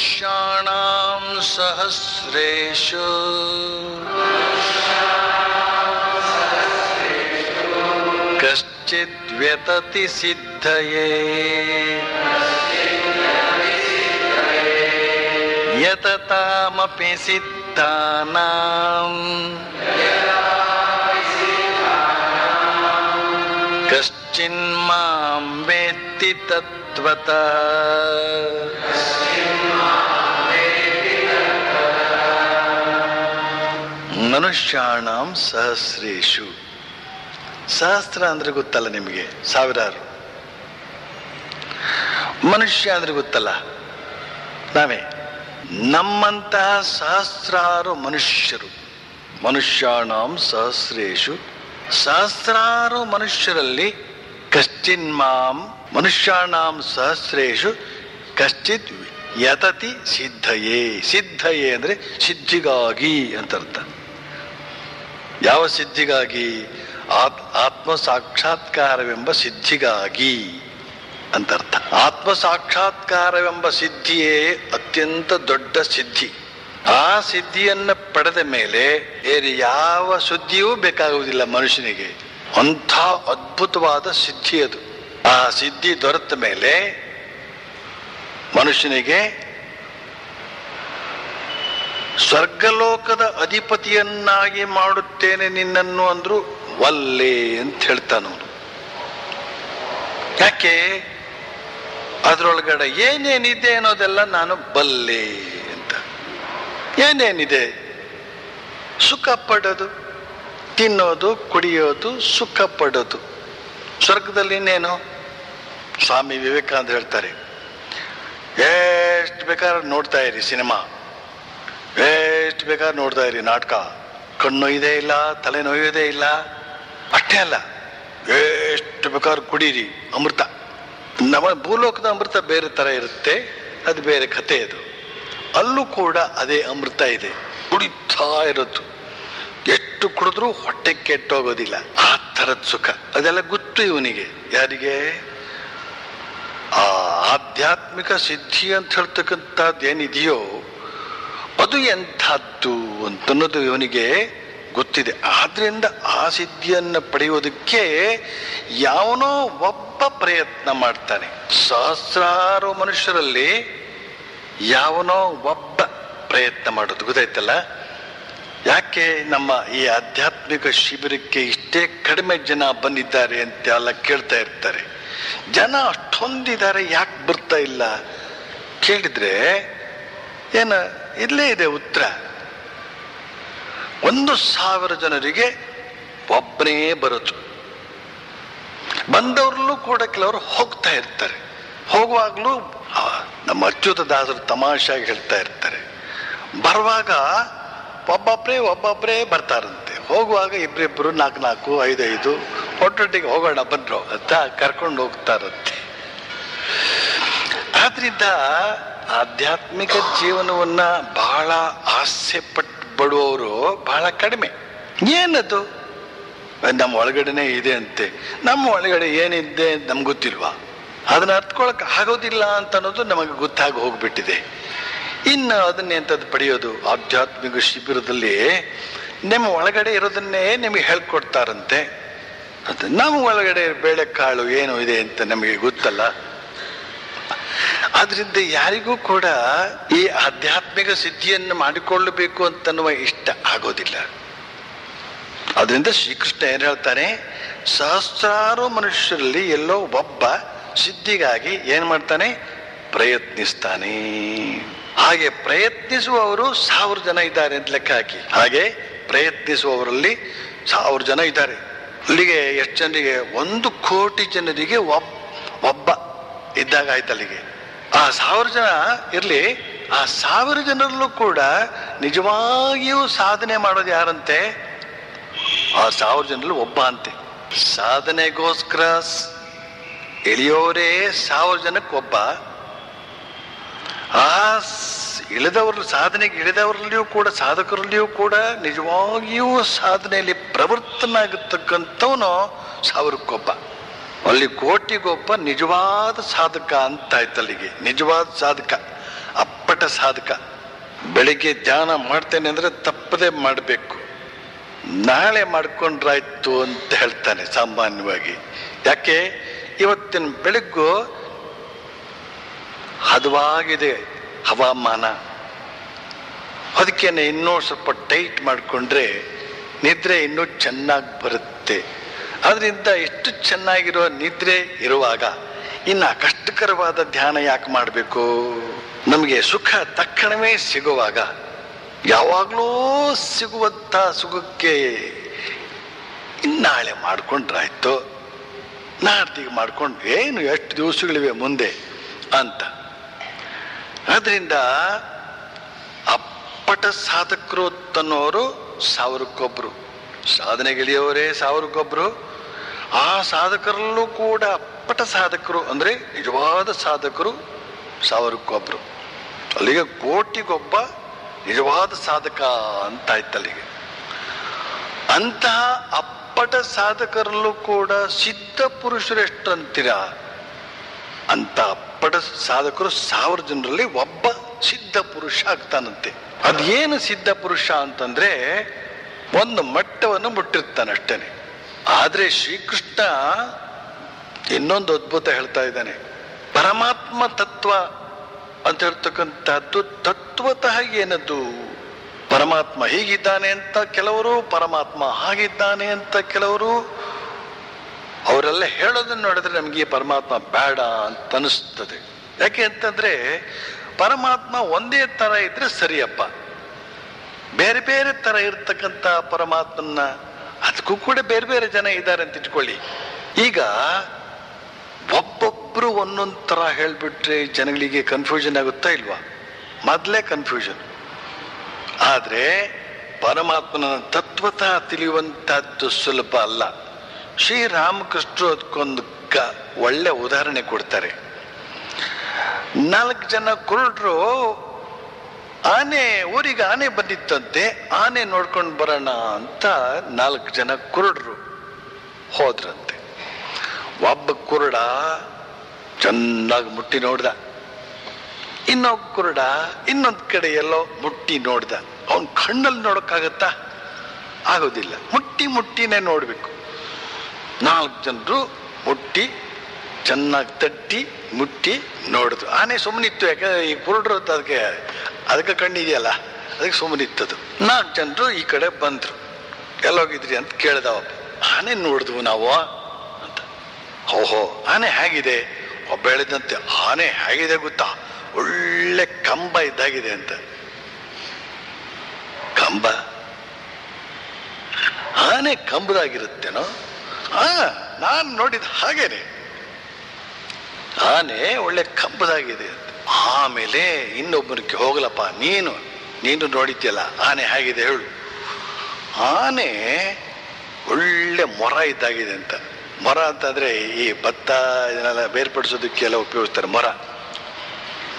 ಮನುಷ್ಯಾಣಾಂ ಸಹಸ್ರೇಶು ಕಶ್ಚಿದ್ ವ್ಯತತಿ ಸಿದ್ಧಯೇ ಯತತಾಮಪಿ ಕಶ್ಚಿನ್ಮಾಂ ವೇತ್ತಿ ತತ್ವತಃ ಮನುಷ್ಯಾಣಂ ಸಹಸ್ರೇಶು ಸಹಸ್ರ ಅಂದ್ರೆ ಗೊತ್ತಲ್ಲ ನಿಮಗೆ, ಸಾವಿರಾರು। ಮನುಷ್ಯ ಅಂದ್ರೆ ಗೊತ್ತಲ್ಲ? ನಾವೇ? ನಮ್ಮಂತಹ ಸಹಸ್ರಾರು ಮನುಷ್ಯರು, ಮನುಷ್ಯಾಣಂ ಸಹಸ್ರೇಶು ಸಹಸ್ರಾರು ಮನುಷ್ಯರಲ್ಲಿ ಕಶ್ಚಿನ್ ಮಾಂ ಮನುಷ್ಯಾಣಾಂ ಸಹಸ್ರೇಶು ಕಶ್ಚಿತ್ ಯತತಿ ಸಿದ್ಧಯೇ. ಸಿದ್ಧಯೇ ಅಂದ್ರೆ ಸಿದ್ಧಿಗಾಗಿ ಅಂತ ಅರ್ಥ ಯಾವ ಸಿದ್ಧಿಗಾಗಿ? ಆತ್- ಆತ್ಮ ಸಾಕ್ಷಾತ್ಕಾರವೆಂಬ ಸಿದ್ಧಿಗಾಗಿ ಅಂತ ಅರ್ಥ ಆತ್ಮ ಸಾಕ್ಷಾತ್ಕಾರವೆಂಬ ಸಿದ್ಧಿಯೇ ಅತ್ಯಂತ ದೊಡ್ಡ ಸಿದ್ಧಿ. ಆ ಸಿದ್ಧಿಯನ್ನು ಪಡೆದ ಮೇಲೆ ಬೇರೆ ಯಾವ ಸುದ್ದಿಯೂ ಬೇಕಾಗುವುದಿಲ್ಲ ಮನುಷ್ಯನಿಗೆ. ಅಂಥ ಅದ್ಭುತವಾದ ಸಿದ್ಧಿ ಅದು. ಆ ಸಿದ್ಧಿ ದೊರೆತ ಮೇಲೆ ಮನುಷ್ಯನಿಗೆ ಸ್ವರ್ಗಲೋಕದ ಅಧಿಪತಿಯನ್ನಾಗಿ ಮಾಡುತ್ತೇನೆ ನಿನ್ನನ್ನು ಅಂದ್ರು ವಲ್ಲೆ ಅಂತ ಹೇಳ್ತಾನವನು. ಯಾಕೆ? ಅದರೊಳಗಡೆ ಏನೇನಿದೆ ಅನ್ನೋದೆಲ್ಲ ನಾನು ಬಲ್ಲೆ. ಏನೇನಿದೆ? ಸುಖ ಪಡೋದು, ತಿನ್ನೋದು, ಕುಡಿಯೋದು, ಸುಖ ಪಡೋದು. ಸ್ವರ್ಗದಲ್ಲಿ ಇನ್ನೇನು? ಸ್ವಾಮಿ ವಿವೇಕಾನಂದ ಹೇಳ್ತಾರೆ, ಎಷ್ಟು ಬೇಕಾದ್ರೆ ನೋಡ್ತಾ ಇರಿ ಸಿನಿಮಾ. ಎಷ್ಟು ಬೇಕಾದ್ರೆ ನೋಡ್ತಾ ಇರಿ ನಾಟಕ. ಕಣ್ಣೊಯ್ಯದೇ ಇಲ್ಲ, ತಲೆ ನೋಯೋದೇ ಇಲ್ಲ. ಅಷ್ಟೇ ಅಲ್ಲ, ಎಷ್ಟು ಬೇಕಾದ್ರೆ ಕುಡೀರಿ, ಅಮೃತ. ನಮ್ಮ ಭೂಲೋಕದ ಅಮೃತ ಬೇರೆ ಥರ ಇರುತ್ತೆ, ಅದು ಬೇರೆ ಕಥೆ ಅದು. ಅಲ್ಲೂ ಕೂಡ ಅದೇ ಅಮೃತ ಇದೆ. ಕುಡಿತಾ ಇರೋದು. ಎಷ್ಟು ಕುಡಿದ್ರೂ ಹೊಟ್ಟೆ ಕೆಟ್ಟೋಗೋದಿಲ್ಲ. ಆ ಥರದ ಸುಖ. ಅದೆಲ್ಲ ಗೊತ್ತು ಇವನಿಗೆ. ಯಾರಿಗೆ? ಆ ಆಧ್ಯಾತ್ಮಿಕ ಸಿದ್ಧಿ ಅಂತ ಹೇಳ್ತಕ್ಕಂಥದ್ದು ಏನಿದೆಯೋ ಅದು ಎಂಥದ್ದು ಅಂತನ್ನೋದು ಇವನಿಗೆ ಗೊತ್ತಿದೆ. ಆದ್ರಿಂದ ಆ ಸಿದ್ಧಿಯನ್ನು ಪಡೆಯೋದಕ್ಕೆ ಯಾವನೋ ಒಬ್ಬ ಪ್ರಯತ್ನ ಮಾಡ್ತಾನೆ. ಸಹಸ್ರಾರು ಮನುಷ್ಯರಲ್ಲಿ ಯಾವನೋ ಒಬ್ಬ ಪ್ರಯತ್ನ ಮಾಡೋದು. ಗೊತ್ತಾಯ್ತಲ್ಲ? ಯಾಕೆ ನಮ್ಮ ಈ ಆಧ್ಯಾತ್ಮಿಕ ಶಿಬಿರಕ್ಕೆ ಇಷ್ಟೇ ಕಡಿಮೆ ಜನ ಬಂದಿದ್ದಾರೆ ಅಂತ ಎಲ್ಲ ಕೇಳ್ತಾ ಇರ್ತಾರೆ. ಜನ ಅಷ್ಟೊಂದಿದ್ದಾರೆ, ಯಾಕೆ ಬರ್ತಾ ಇಲ್ಲ? ಕೇಳಿದ್ರೆ, ಏನ, ಇಲ್ಲೇ ಇದೆ ಉತ್ತರ. ಒಂದು ಸಾವಿರ ಜನರಿಗೆ ಒಬ್ಬನೇ ಬರೋದು. ಬಂದವ್ರಲ್ಲೂ ಕೂಡ ಕೆಲವರು ಹೋಗ್ತಾ ಇರ್ತಾರೆ. ಹೋಗುವಾಗಲೂ ನಮ್ಮ ಅಚ್ಯುತ ದಾಸರು ತಮಾಷೆಯಾಗಿ ಹೇಳ್ತಾ ಇರ್ತಾರೆ. ಬರುವಾಗ ಒಬ್ಬೊಬ್ಬರೇ ಒಬ್ಬೊಬ್ಬರೇ ಬರ್ತಾರಂತೆ. ಹೋಗುವಾಗ ಇಬ್ಬರಿಬ್ಬರು ನಾಲ್ಕು ನಾಲ್ಕು ಐದೈದು ಒಟ್ಟೊಟ್ಟಿಗೆ ಹೋಗೋಣ ಬಂದ್ರು ಅಂತ ಕರ್ಕೊಂಡು ಹೋಗ್ತಾರಂತೆ. ಆದ್ರಿಂದ ಆಧ್ಯಾತ್ಮಿಕ ಜೀವನವನ್ನ ಬಹಳ ಆಸೆ ಪಟ್ಟು ಬಡುವವರು ಬಹಳ ಕಡಿಮೆ. ಏನದು? ನಮ್ಮ ಒಳಗಡೆನೇ ಇದೆ ಅಂತೆ. ನಮ್ಮ ಒಳಗಡೆ ಏನಿದೆ ನಮ್ಗೆ ಗೊತ್ತಿಲ್ವಾ? ಅದನ್ನ ಅರ್ಥಕೊಳಕ್ ಆಗೋದಿಲ್ಲ ಅಂತ ಅನ್ನೋದು ನಮಗೆ ಗೊತ್ತಾಗಿ ಹೋಗ್ಬಿಟ್ಟಿದೆ. ಇನ್ನು ಅದನ್ನೇ ಪಡೆಯೋದು? ಆಧ್ಯಾತ್ಮಿಕ ಶಿಬಿರದಲ್ಲಿ ನಿಮ್ಮ ಒಳಗಡೆ ಇರೋದನ್ನೇ ನಿಮಗೆ ಹೇಳ್ಕೊಡ್ತಾರಂತೆ. ಅದು ನಮ್ಮ ಒಳಗಡೆ ಬೇಳೆಕಾಳು ಏನು ಇದೆ ಅಂತ ನಮಗೆ ಗೊತ್ತಲ್ಲ. ಆದ್ರಿಂದ ಯಾರಿಗೂ ಕೂಡ ಈ ಆಧ್ಯಾತ್ಮಿಕ ಸಿದ್ಧಿಯನ್ನು ಮಾಡಿಕೊಳ್ಳಬೇಕು ಅಂತನ್ನುವ ಇಷ್ಟ ಆಗೋದಿಲ್ಲ. ಅದರಿಂದ ಶ್ರೀಕೃಷ್ಣ ಏನು ಹೇಳ್ತಾನೆ ಸಹಸ್ರಾರು ಮನುಷ್ಯರಲ್ಲಿ ಎಲ್ಲೋ ಒಬ್ಬ ಸಿದ್ಧಿಗಾಗಿ ಏನು ಮಾಡ್ತಾನೆ? ಪ್ರಯತ್ನಿಸ್ತಾನೆ. ಹಾಗೆ ಪ್ರಯತ್ನಿಸುವವರು ಸಾವಿರ ಜನ ಇದ್ದಾರೆ ಅಂತ ಲೆಕ್ಕ ಹಾಕಿ. ಹಾಗೆ ಪ್ರಯತ್ನಿಸುವವರಲ್ಲಿ ಸಾವಿರ ಜನ ಇದ್ದಾರೆ. ಅಲ್ಲಿಗೆ ಎಷ್ಟು ಜನರಿಗೆ? ಒಂದು ಕೋಟಿ ಜನರಿಗೆ ಒಬ್, ಒಬ್ಬ ಇದ್ದಾಗ ಆಯ್ತು ಅಲ್ಲಿಗೆ. ಆ ಸಾವಿರ ಜನ ಇರಲಿ, ಆ ಸಾವಿರ ಜನರಲ್ಲೂ ಕೂಡ ನಿಜವಾಗಿಯೂ ಸಾಧನೆ ಮಾಡೋದು ಯಾರಂತೆ? ಆ ಸಾವಿರ ಜನರಲ್ಲಿ ಒಬ್ಬ ಅಂತೆ. ಸಾಧನೆಗೋಸ್ಕರ ಇಳಿಯೋರೇ ಸಾವಿರ ಜನಕ್ಕೆ ಒಬ್ಬ ಆ ಇಳಿದವರು ಸಾಧನೆಗೆ ಇಳಿದವರಲ್ಲಿಯೂ ಕೂಡ, ಸಾಧಕರಲ್ಲಿಯೂ ಕೂಡ ನಿಜವಾಗಿಯೂ ಸಾಧನೆಯಲ್ಲಿ ಪ್ರವೃತ್ತನಾಗಿರ್ತಕ್ಕಂಥವನು ಸಾವಿರಕ್ಕೊಬ್ಬ. ಅಲ್ಲಿ ಕೋಟಿಗೊಬ್ಬ ನಿಜವಾದ ಸಾಧಕ ಅಂತ ಆಯ್ತು ಅಲ್ಲಿಗೆ ನಿಜವಾದ ಸಾಧಕ, ಅಪ್ಪಟ ಸಾಧಕ. ಬೆಳಿಗ್ಗೆ ಧ್ಯಾನ ಮಾಡ್ತೇನೆ ಅಂದ್ರೆ ತಪ್ಪದೆ ಮಾಡಬೇಕು. ನಾಳೆ ಮಾಡ್ಕೊಂಡ್ರಾಯ್ತು ಅಂತ ಹೇಳ್ತಾನೆ ಸಾಮಾನ್ಯವಾಗಿ. ಯಾಕೆ? ಇವತ್ತಿನ ಬೆಳಗ್ಗು ಹದವಾಗಿದೆ ಹವಾಮಾನ. ಅದಕ್ಕೇನೆ ಇನ್ನೂ ಸ್ವಲ್ಪ ಟೈಟ್ ಮಾಡಿಕೊಂಡ್ರೆ ನಿದ್ರೆ ಇನ್ನೂ ಚೆನ್ನಾಗಿ ಬರುತ್ತೆ. ಅದರಿಂದ ಎಷ್ಟು ಚೆನ್ನಾಗಿರೋ ನಿದ್ರೆ ಇರುವಾಗ ಇನ್ನ ಕಷ್ಟಕರವಾದ ಧ್ಯಾನ ಯಾಕೆ ಮಾಡಬೇಕು? ನಮಗೆ ಸುಖ ತಕ್ಷಣವೇ ಸಿಗುವಾಗ ಯಾವಾಗಲೂ ಸಿಗುವಂಥ ಸುಖಕ್ಕೆ ಇನ್ನಾಳೆ ಮಾಡ್ಕೊಂಡ್ರಾಯ್ತು. ನಾಡ್ದಿಗೆ ಮಾಡ್ಕೊಂಡು ಏನು ಎಷ್ಟು ದಿವಸಗಳಿವೆ ಮುಂದೆ ಅಂತ. ಅದರಿಂದ ಅಪ್ಪಟ ಸಾಧಕರು ತನ್ನೋರು ಸಾವಿರಕ್ಕೊಬ್ರು. ಸಾಧನೆಗಿಳಿಯವರೇ ಸಾವಿರಕ್ಕೊಬ್ರು. ಆ ಸಾಧಕರಲ್ಲೂ ಕೂಡ ಅಪ್ಪಟ ಸಾಧಕರು ಅಂದರೆ ನಿಜವಾದ ಸಾಧಕರು ಸಾವಿರಕ್ಕೊಬ್ರು. ಅಲ್ಲಿಗೆ ಕೋಟಿಗೊಬ್ಬ ನಿಜವಾದ ಸಾಧಕ ಅಂತ ಅಲ್ಲಿಗೆ ಅಂತಹ ಅಪ್ಪಟ ಸಾಧಕರಲ್ಲೂ ಕೂಡ ಸಿದ್ಧ ಪುರುಷರು ಎಷ್ಟು ಅಂತೀರಾ ಅಂತ ಅಪ್ಪಟ ಸಾಧಕರು ಸಾವಿರ ಜನರಲ್ಲಿ ಒಬ್ಬ ಸಿದ್ಧ ಪುರುಷ ಆಗ್ತಾನಂತೆ. ಅದೇನು ಸಿದ್ಧ ಪುರುಷ ಅಂತಂದ್ರೆ ಒಂದು ಮಟ್ಟವನ್ನು ಮುಟ್ಟಿರ್ತಾನೆ ಅಷ್ಟೇನೆ ಆದ್ರೆ ಶ್ರೀಕೃಷ್ಣ ಇನ್ನೊಂದು ಅದ್ಭುತ ಹೇಳ್ತಾ ಇದ್ದಾನೆ. ಪರಮಾತ್ಮ ತತ್ವ ಅಂತ ಹೇಳ್ತಕ್ಕಂಥದ್ದು ತತ್ವತಃ ಏನದು ಪರಮಾತ್ಮ ಹೀಗಿದ್ದಾನೆ ಅಂತ ಕೆಲವರು, ಪರಮಾತ್ಮ ಹಾಗಿದ್ದಾನೆ ಅಂತ ಕೆಲವರು, ಅವರೆಲ್ಲ ಹೇಳೋದನ್ನು ನೋಡಿದ್ರೆ ನಮಗೆ ಪರಮಾತ್ಮ ಬೇಡ ಅಂತ ಅನಿಸ್ತದೆ. ಯಾಕೆ ಅಂತಂದ್ರೆ, ಪರಮಾತ್ಮ ಒಂದೇ ತರ ಇದ್ರೆ ಸರಿಯಪ್ಪ. ಬೇರೆ ಬೇರೆ ತರ ಇರ್ತಕ್ಕಂಥ ಪರಮಾತ್ಮನ ಅದಕ್ಕೂ ಕೂಡ ಬೇರೆ ಬೇರೆ ಜನ ಇದ್ದಾರೆ ಅಂತ ಇಟ್ಕೊಳ್ಳಿ. ಈಗ ಒಬ್ಬೊಬ್ರು ಒಂದೊಂದು ತರ ಹೇಳ್ಬಿಟ್ರೆ ಜನಗಳಿಗೆ ಕನ್ಫ್ಯೂಷನ್ ಆಗುತ್ತಾ ಇಲ್ವಾ? ಮೊದಲೇ ಕನ್ಫ್ಯೂಷನ್ ಆದ್ರೆ ಪರಮಾತ್ಮನ ತತ್ವತಃ ತಿಳಿಯುವಂಥದ್ದು ಸುಲಭ ಅಲ್ಲ. ಶ್ರೀರಾಮಕೃಷ್ಣರು ಅದಕ್ಕೊಂದು ಕ ಒಳ್ಳೆ ಉದಾಹರಣೆ ಕೊಡ್ತಾರೆ. ನಾಲ್ಕು ಜನ ಕುರುಡ್ರು ಆನೆ, ಊರಿಗೆ ಆನೆ ಬಂದಿತ್ತಂತೆ, ಆನೆ ನೋಡ್ಕೊಂಡು ಬರೋಣ ಅಂತ ನಾಲ್ಕು ಜನ ಕುರುಡ್ರು ಹೋದ್ರಂತೆ. ಒಬ್ಬ ಕುರುಡ ಚೆನ್ನಾಗಿ ಮುಟ್ಟಿ ನೋಡ್ದ. ಇನ್ನೊಬ್ಬ ಕುರುಡ, ಇನ್ನೊಂದು ಕಡೆ ಎಲ್ಲೋ ಮುಟ್ಟಿ ನೋಡ್ದ. ಅವನ್ ಕಣ್ಣಲ್ಲಿ ನೋಡೋಕ್ಕಾಗತ್ತಾ? ಆಗೋದಿಲ್ಲ. ಮುಟ್ಟಿ ಮುಟ್ಟಿನೇ ನೋಡಬೇಕು. ನಾಲ್ಕು ಜನರು ಮುಟ್ಟಿ, ಚೆನ್ನಾಗಿ ತಟ್ಟಿ, ಮುಟ್ಟಿ ನೋಡಿದ್ರು ಆನೆ ಸುಮ್ಮನಿತ್ತು ಯಾಕಂದ್ರೆ ಈ ಕುರುಡ್ರು ಅದಕ್ಕೆ ಅದಕ್ಕೆ ಕಣ್ಣಿದೆಯಲ್ಲ? ಅದಕ್ಕೆ ಸುಮ್ಮನಿತ್ತದು ನಾಲ್ಕು ಜನರು ಈ ಕಡೆ ಬಂದ್ರು. ಎಲ್ಲೋಗಿದ್ರಿ ಅಂತ ಕೇಳ್ದವ ಆನೆ ನೋಡಿದ್ವು ನಾವು ಅಂತ. ಓಹೋ, ಆನೆ ಹೇಗಿದೆ? ಒಬ್ಬ ಹೇಳಿದಂತೆ, ಆನೆ ಹೇಗಿದೆ ಗೊತ್ತಾ? ಒಳ್ಳೆ ಕಂಬ ಇದ್ದಾಗಿದೆ ಅಂತ. ಕಂಬ? ಆನೆ ಕಂಬದಾಗಿರುತ್ತೇನೋ? ಆ, ನಾನು ನೋಡಿದ ಹಾಗೇನೆ. ಆನೆ ಒಳ್ಳೆ ಕಂಬದಾಗಿದೆ ಆಮೇಲೆ ಇನ್ನೊಬ್ಬನಿಗೆ ಹೋಗಲಪ್ಪ, ನೀನು ನೀನು ನೋಡಿದ್ಯಲ್ಲ, ಆನೆ ಹೇಗಿದೆ ಹೇಳು. ಆನೆ ಒಳ್ಳೆ ಮೊರ ಇದ್ದಾಗಿದೆ ಅಂತ. ಮೊರ ಅಂತಂದ್ರೆ ಈ ಭತ್ತ ಇದನ್ನೆಲ್ಲ ಬೇರ್ಪಡಿಸೋದಕ್ಕೆಲ್ಲ ಉಪಯೋಗಿಸ್ತಾರೆ ಮೊರ.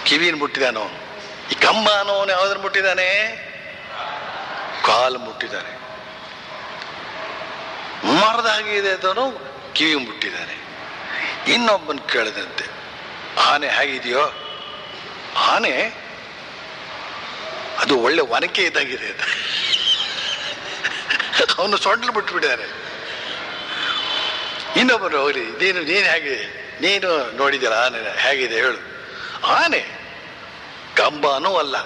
ಕಿವಿನ ಮುಟ್ಟಿದಾನೋ? ಈ ಕಂಬ ಅನ್ನೋನು ಯಾವ್ದನ್ನ ಮುಟ್ಟಿದಾನೆ? ಕಾಲು ಮುಟ್ಟಿದ್ದಾನೆ ಮರದಾಗಿದೆ ಅಂತ ಕಿವಿ ಮುಟ್ಟಿದ್ದಾನೆ ಇನ್ನೊಬ್ಬನ್ ಕೇಳಿದಂತೆ, ಆನೆ ಹೇಗಿದೆಯೋ ಆನೆ? ಅದು ಒಳ್ಳೆ ಒನಕೆ ಇದ್ದಾಗಿದೆ ಅಂತ. ಅವನು ಸೊಂಡ್ಲು ಬಿಟ್ಬಿಟ್ಟಿದ್ದಾರೆ ಇನ್ನೊಬ್ಬರು ಹೋಗ್ಲಿ, ನೀನು ನೀನು ಹೇಗೆ, ನೀನು ನೋಡಿದ್ದೀರ ಆನೆ ಹೇಗಿದೆ ಹೇಳು. ಆನೆ ಕಂಬನೂ ಅಲ್ಲ,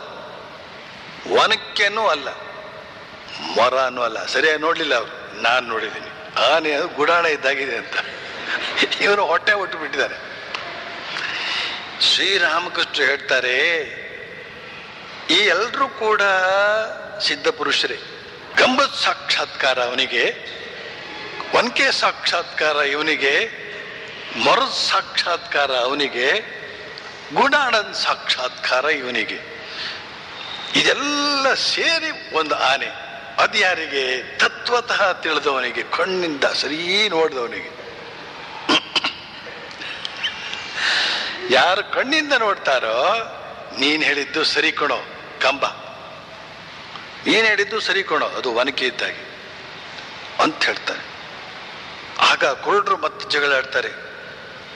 ಒನಕೆನೂ ಅಲ್ಲ, ಮೊರನೂ ಅಲ್ಲ. ಸರಿಯಾಗಿ ನೋಡ್ಲಿಲ್ಲ ಅವ್ರು. ನಾನು ನೋಡಿದ್ದೀನಿ. ಆನೆ ಅದು ಗುಡಾಣ ಇದ್ದಾಗಿದೆ ಅಂತ. ಇವರು ಹೊಟ್ಟೆ ಹೊಟ್ಟು ಬಿಟ್ಟಿದ್ದಾರೆ. ಶ್ರೀರಾಮಕೃಷ್ಣ ಹೇಳ್ತಾರೆ, ಈ ಎಲ್ಲರೂ ಕೂಡ ಸಿದ್ಧ ಪುರುಷರೇ. ಸಾಕ್ಷಾತ್ಕಾರ ಅವನಿಗೆ, ಒನಕೆ ಸಾಕ್ಷಾತ್ಕಾರ ಇವನಿಗೆ, ಮರದ ಸಾಕ್ಷಾತ್ಕಾರ ಅವನಿಗೆ ಗುಡಾಣದ ಸಾಕ್ಷಾತ್ಕಾರ ಇವನಿಗೆ. ಇದೆಲ್ಲ ಸೇರಿ ಒಂದು ಆನೆ. ಅದು ಯಾರಿಗೆ? ತತ್ವತಃ ತಿಳಿದವನಿಗೆ, ಕಣ್ಣಿಂದ ಸರಿ ನೋಡಿದವನಿಗೆ. ಯಾರು ಕಣ್ಣಿಂದ ನೋಡ್ತಾರೋ, ನೀನ್ ಹೇಳಿದ್ದು ಸರಿ ಕಣೋ, ಕಂಬ. ನೀನ್ ಹೇಳಿದ್ದು ಸರಿ ಕಣೋ, ಅದು ಒನಕೆ ಇದ್ದಾಗೆ. ಅಂತ ಹೇಳ್ತಾರೆ ಆಗ ಕುರುಡ್ರು ಮತ್ತೆ ಜಗಳಾಡ್ತಾರೆ.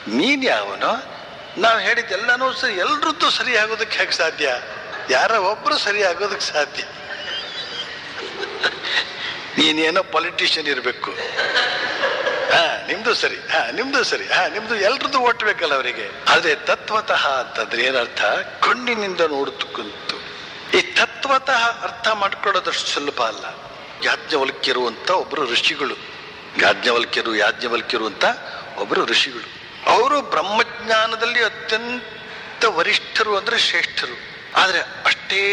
ನೀನ್ ಯಾವನೋ? ನಾವು ಹೇಳಿದ್ದೆಲ್ಲನೂ ಸರಿ, ಎಲ್ರದ್ದು ಸರಿ ಆಗೋದಕ್ಕೆ ಹೇಗೆ ಸಾಧ್ಯ? ಯಾರ ಒಬ್ಬರು ಸರಿ ಆಗೋದಕ್ಕೆ ಸಾಧ್ಯ. ನೀನೇನೋ ಪೊಲಿಟಿಷಿಯನ್ ಇರಬೇಕು. ಹಾ, ನಿಮ್ದು ಸರಿ, ಹಾ, ನಿಮ್ದು ಸರಿ, ಹಾ, ನಿಮ್ದು ಎಲ್ರದ್ದು ಓಟ್ಬೇಕಲ್ಲ ಅವರಿಗೆ. ಆದ್ರೆ ತತ್ವತಃ ಅಂತಂದ್ರೆ ಏನರ್ಥ? ಕಣ್ಣಿನಿಂದ ನೋಡುತ್ತಕ್ಕಂತು ಈ ತತ್ವತಃ ಅರ್ಥ ಮಾಡ್ಕೊಳ್ಳೋದಷ್ಟು ಸುಲಭ ಅಲ್ಲ. ಯಾಜ್ಞವಲ್ಕ್ಯರು ಅಂತ ಒಬ್ಬರು ಋಷಿಗಳು. ಯಾಜ್ಞವಲ್ಕ್ಯರು ಯಾಜ್ಞವಲ್ಕ್ಯರು ಅಂತ ಒಬ್ರು ಋಷಿಗಳು. ಅವರು ಬ್ರಹ್ಮಜ್ಞಾನದಲ್ಲಿ ಅತ್ಯಂತ ವರಿಷ್ಠರು ಅಂದ್ರೆ ಶ್ರೇಷ್ಠರು. ಆದರೆ ಅಷ್ಟೇ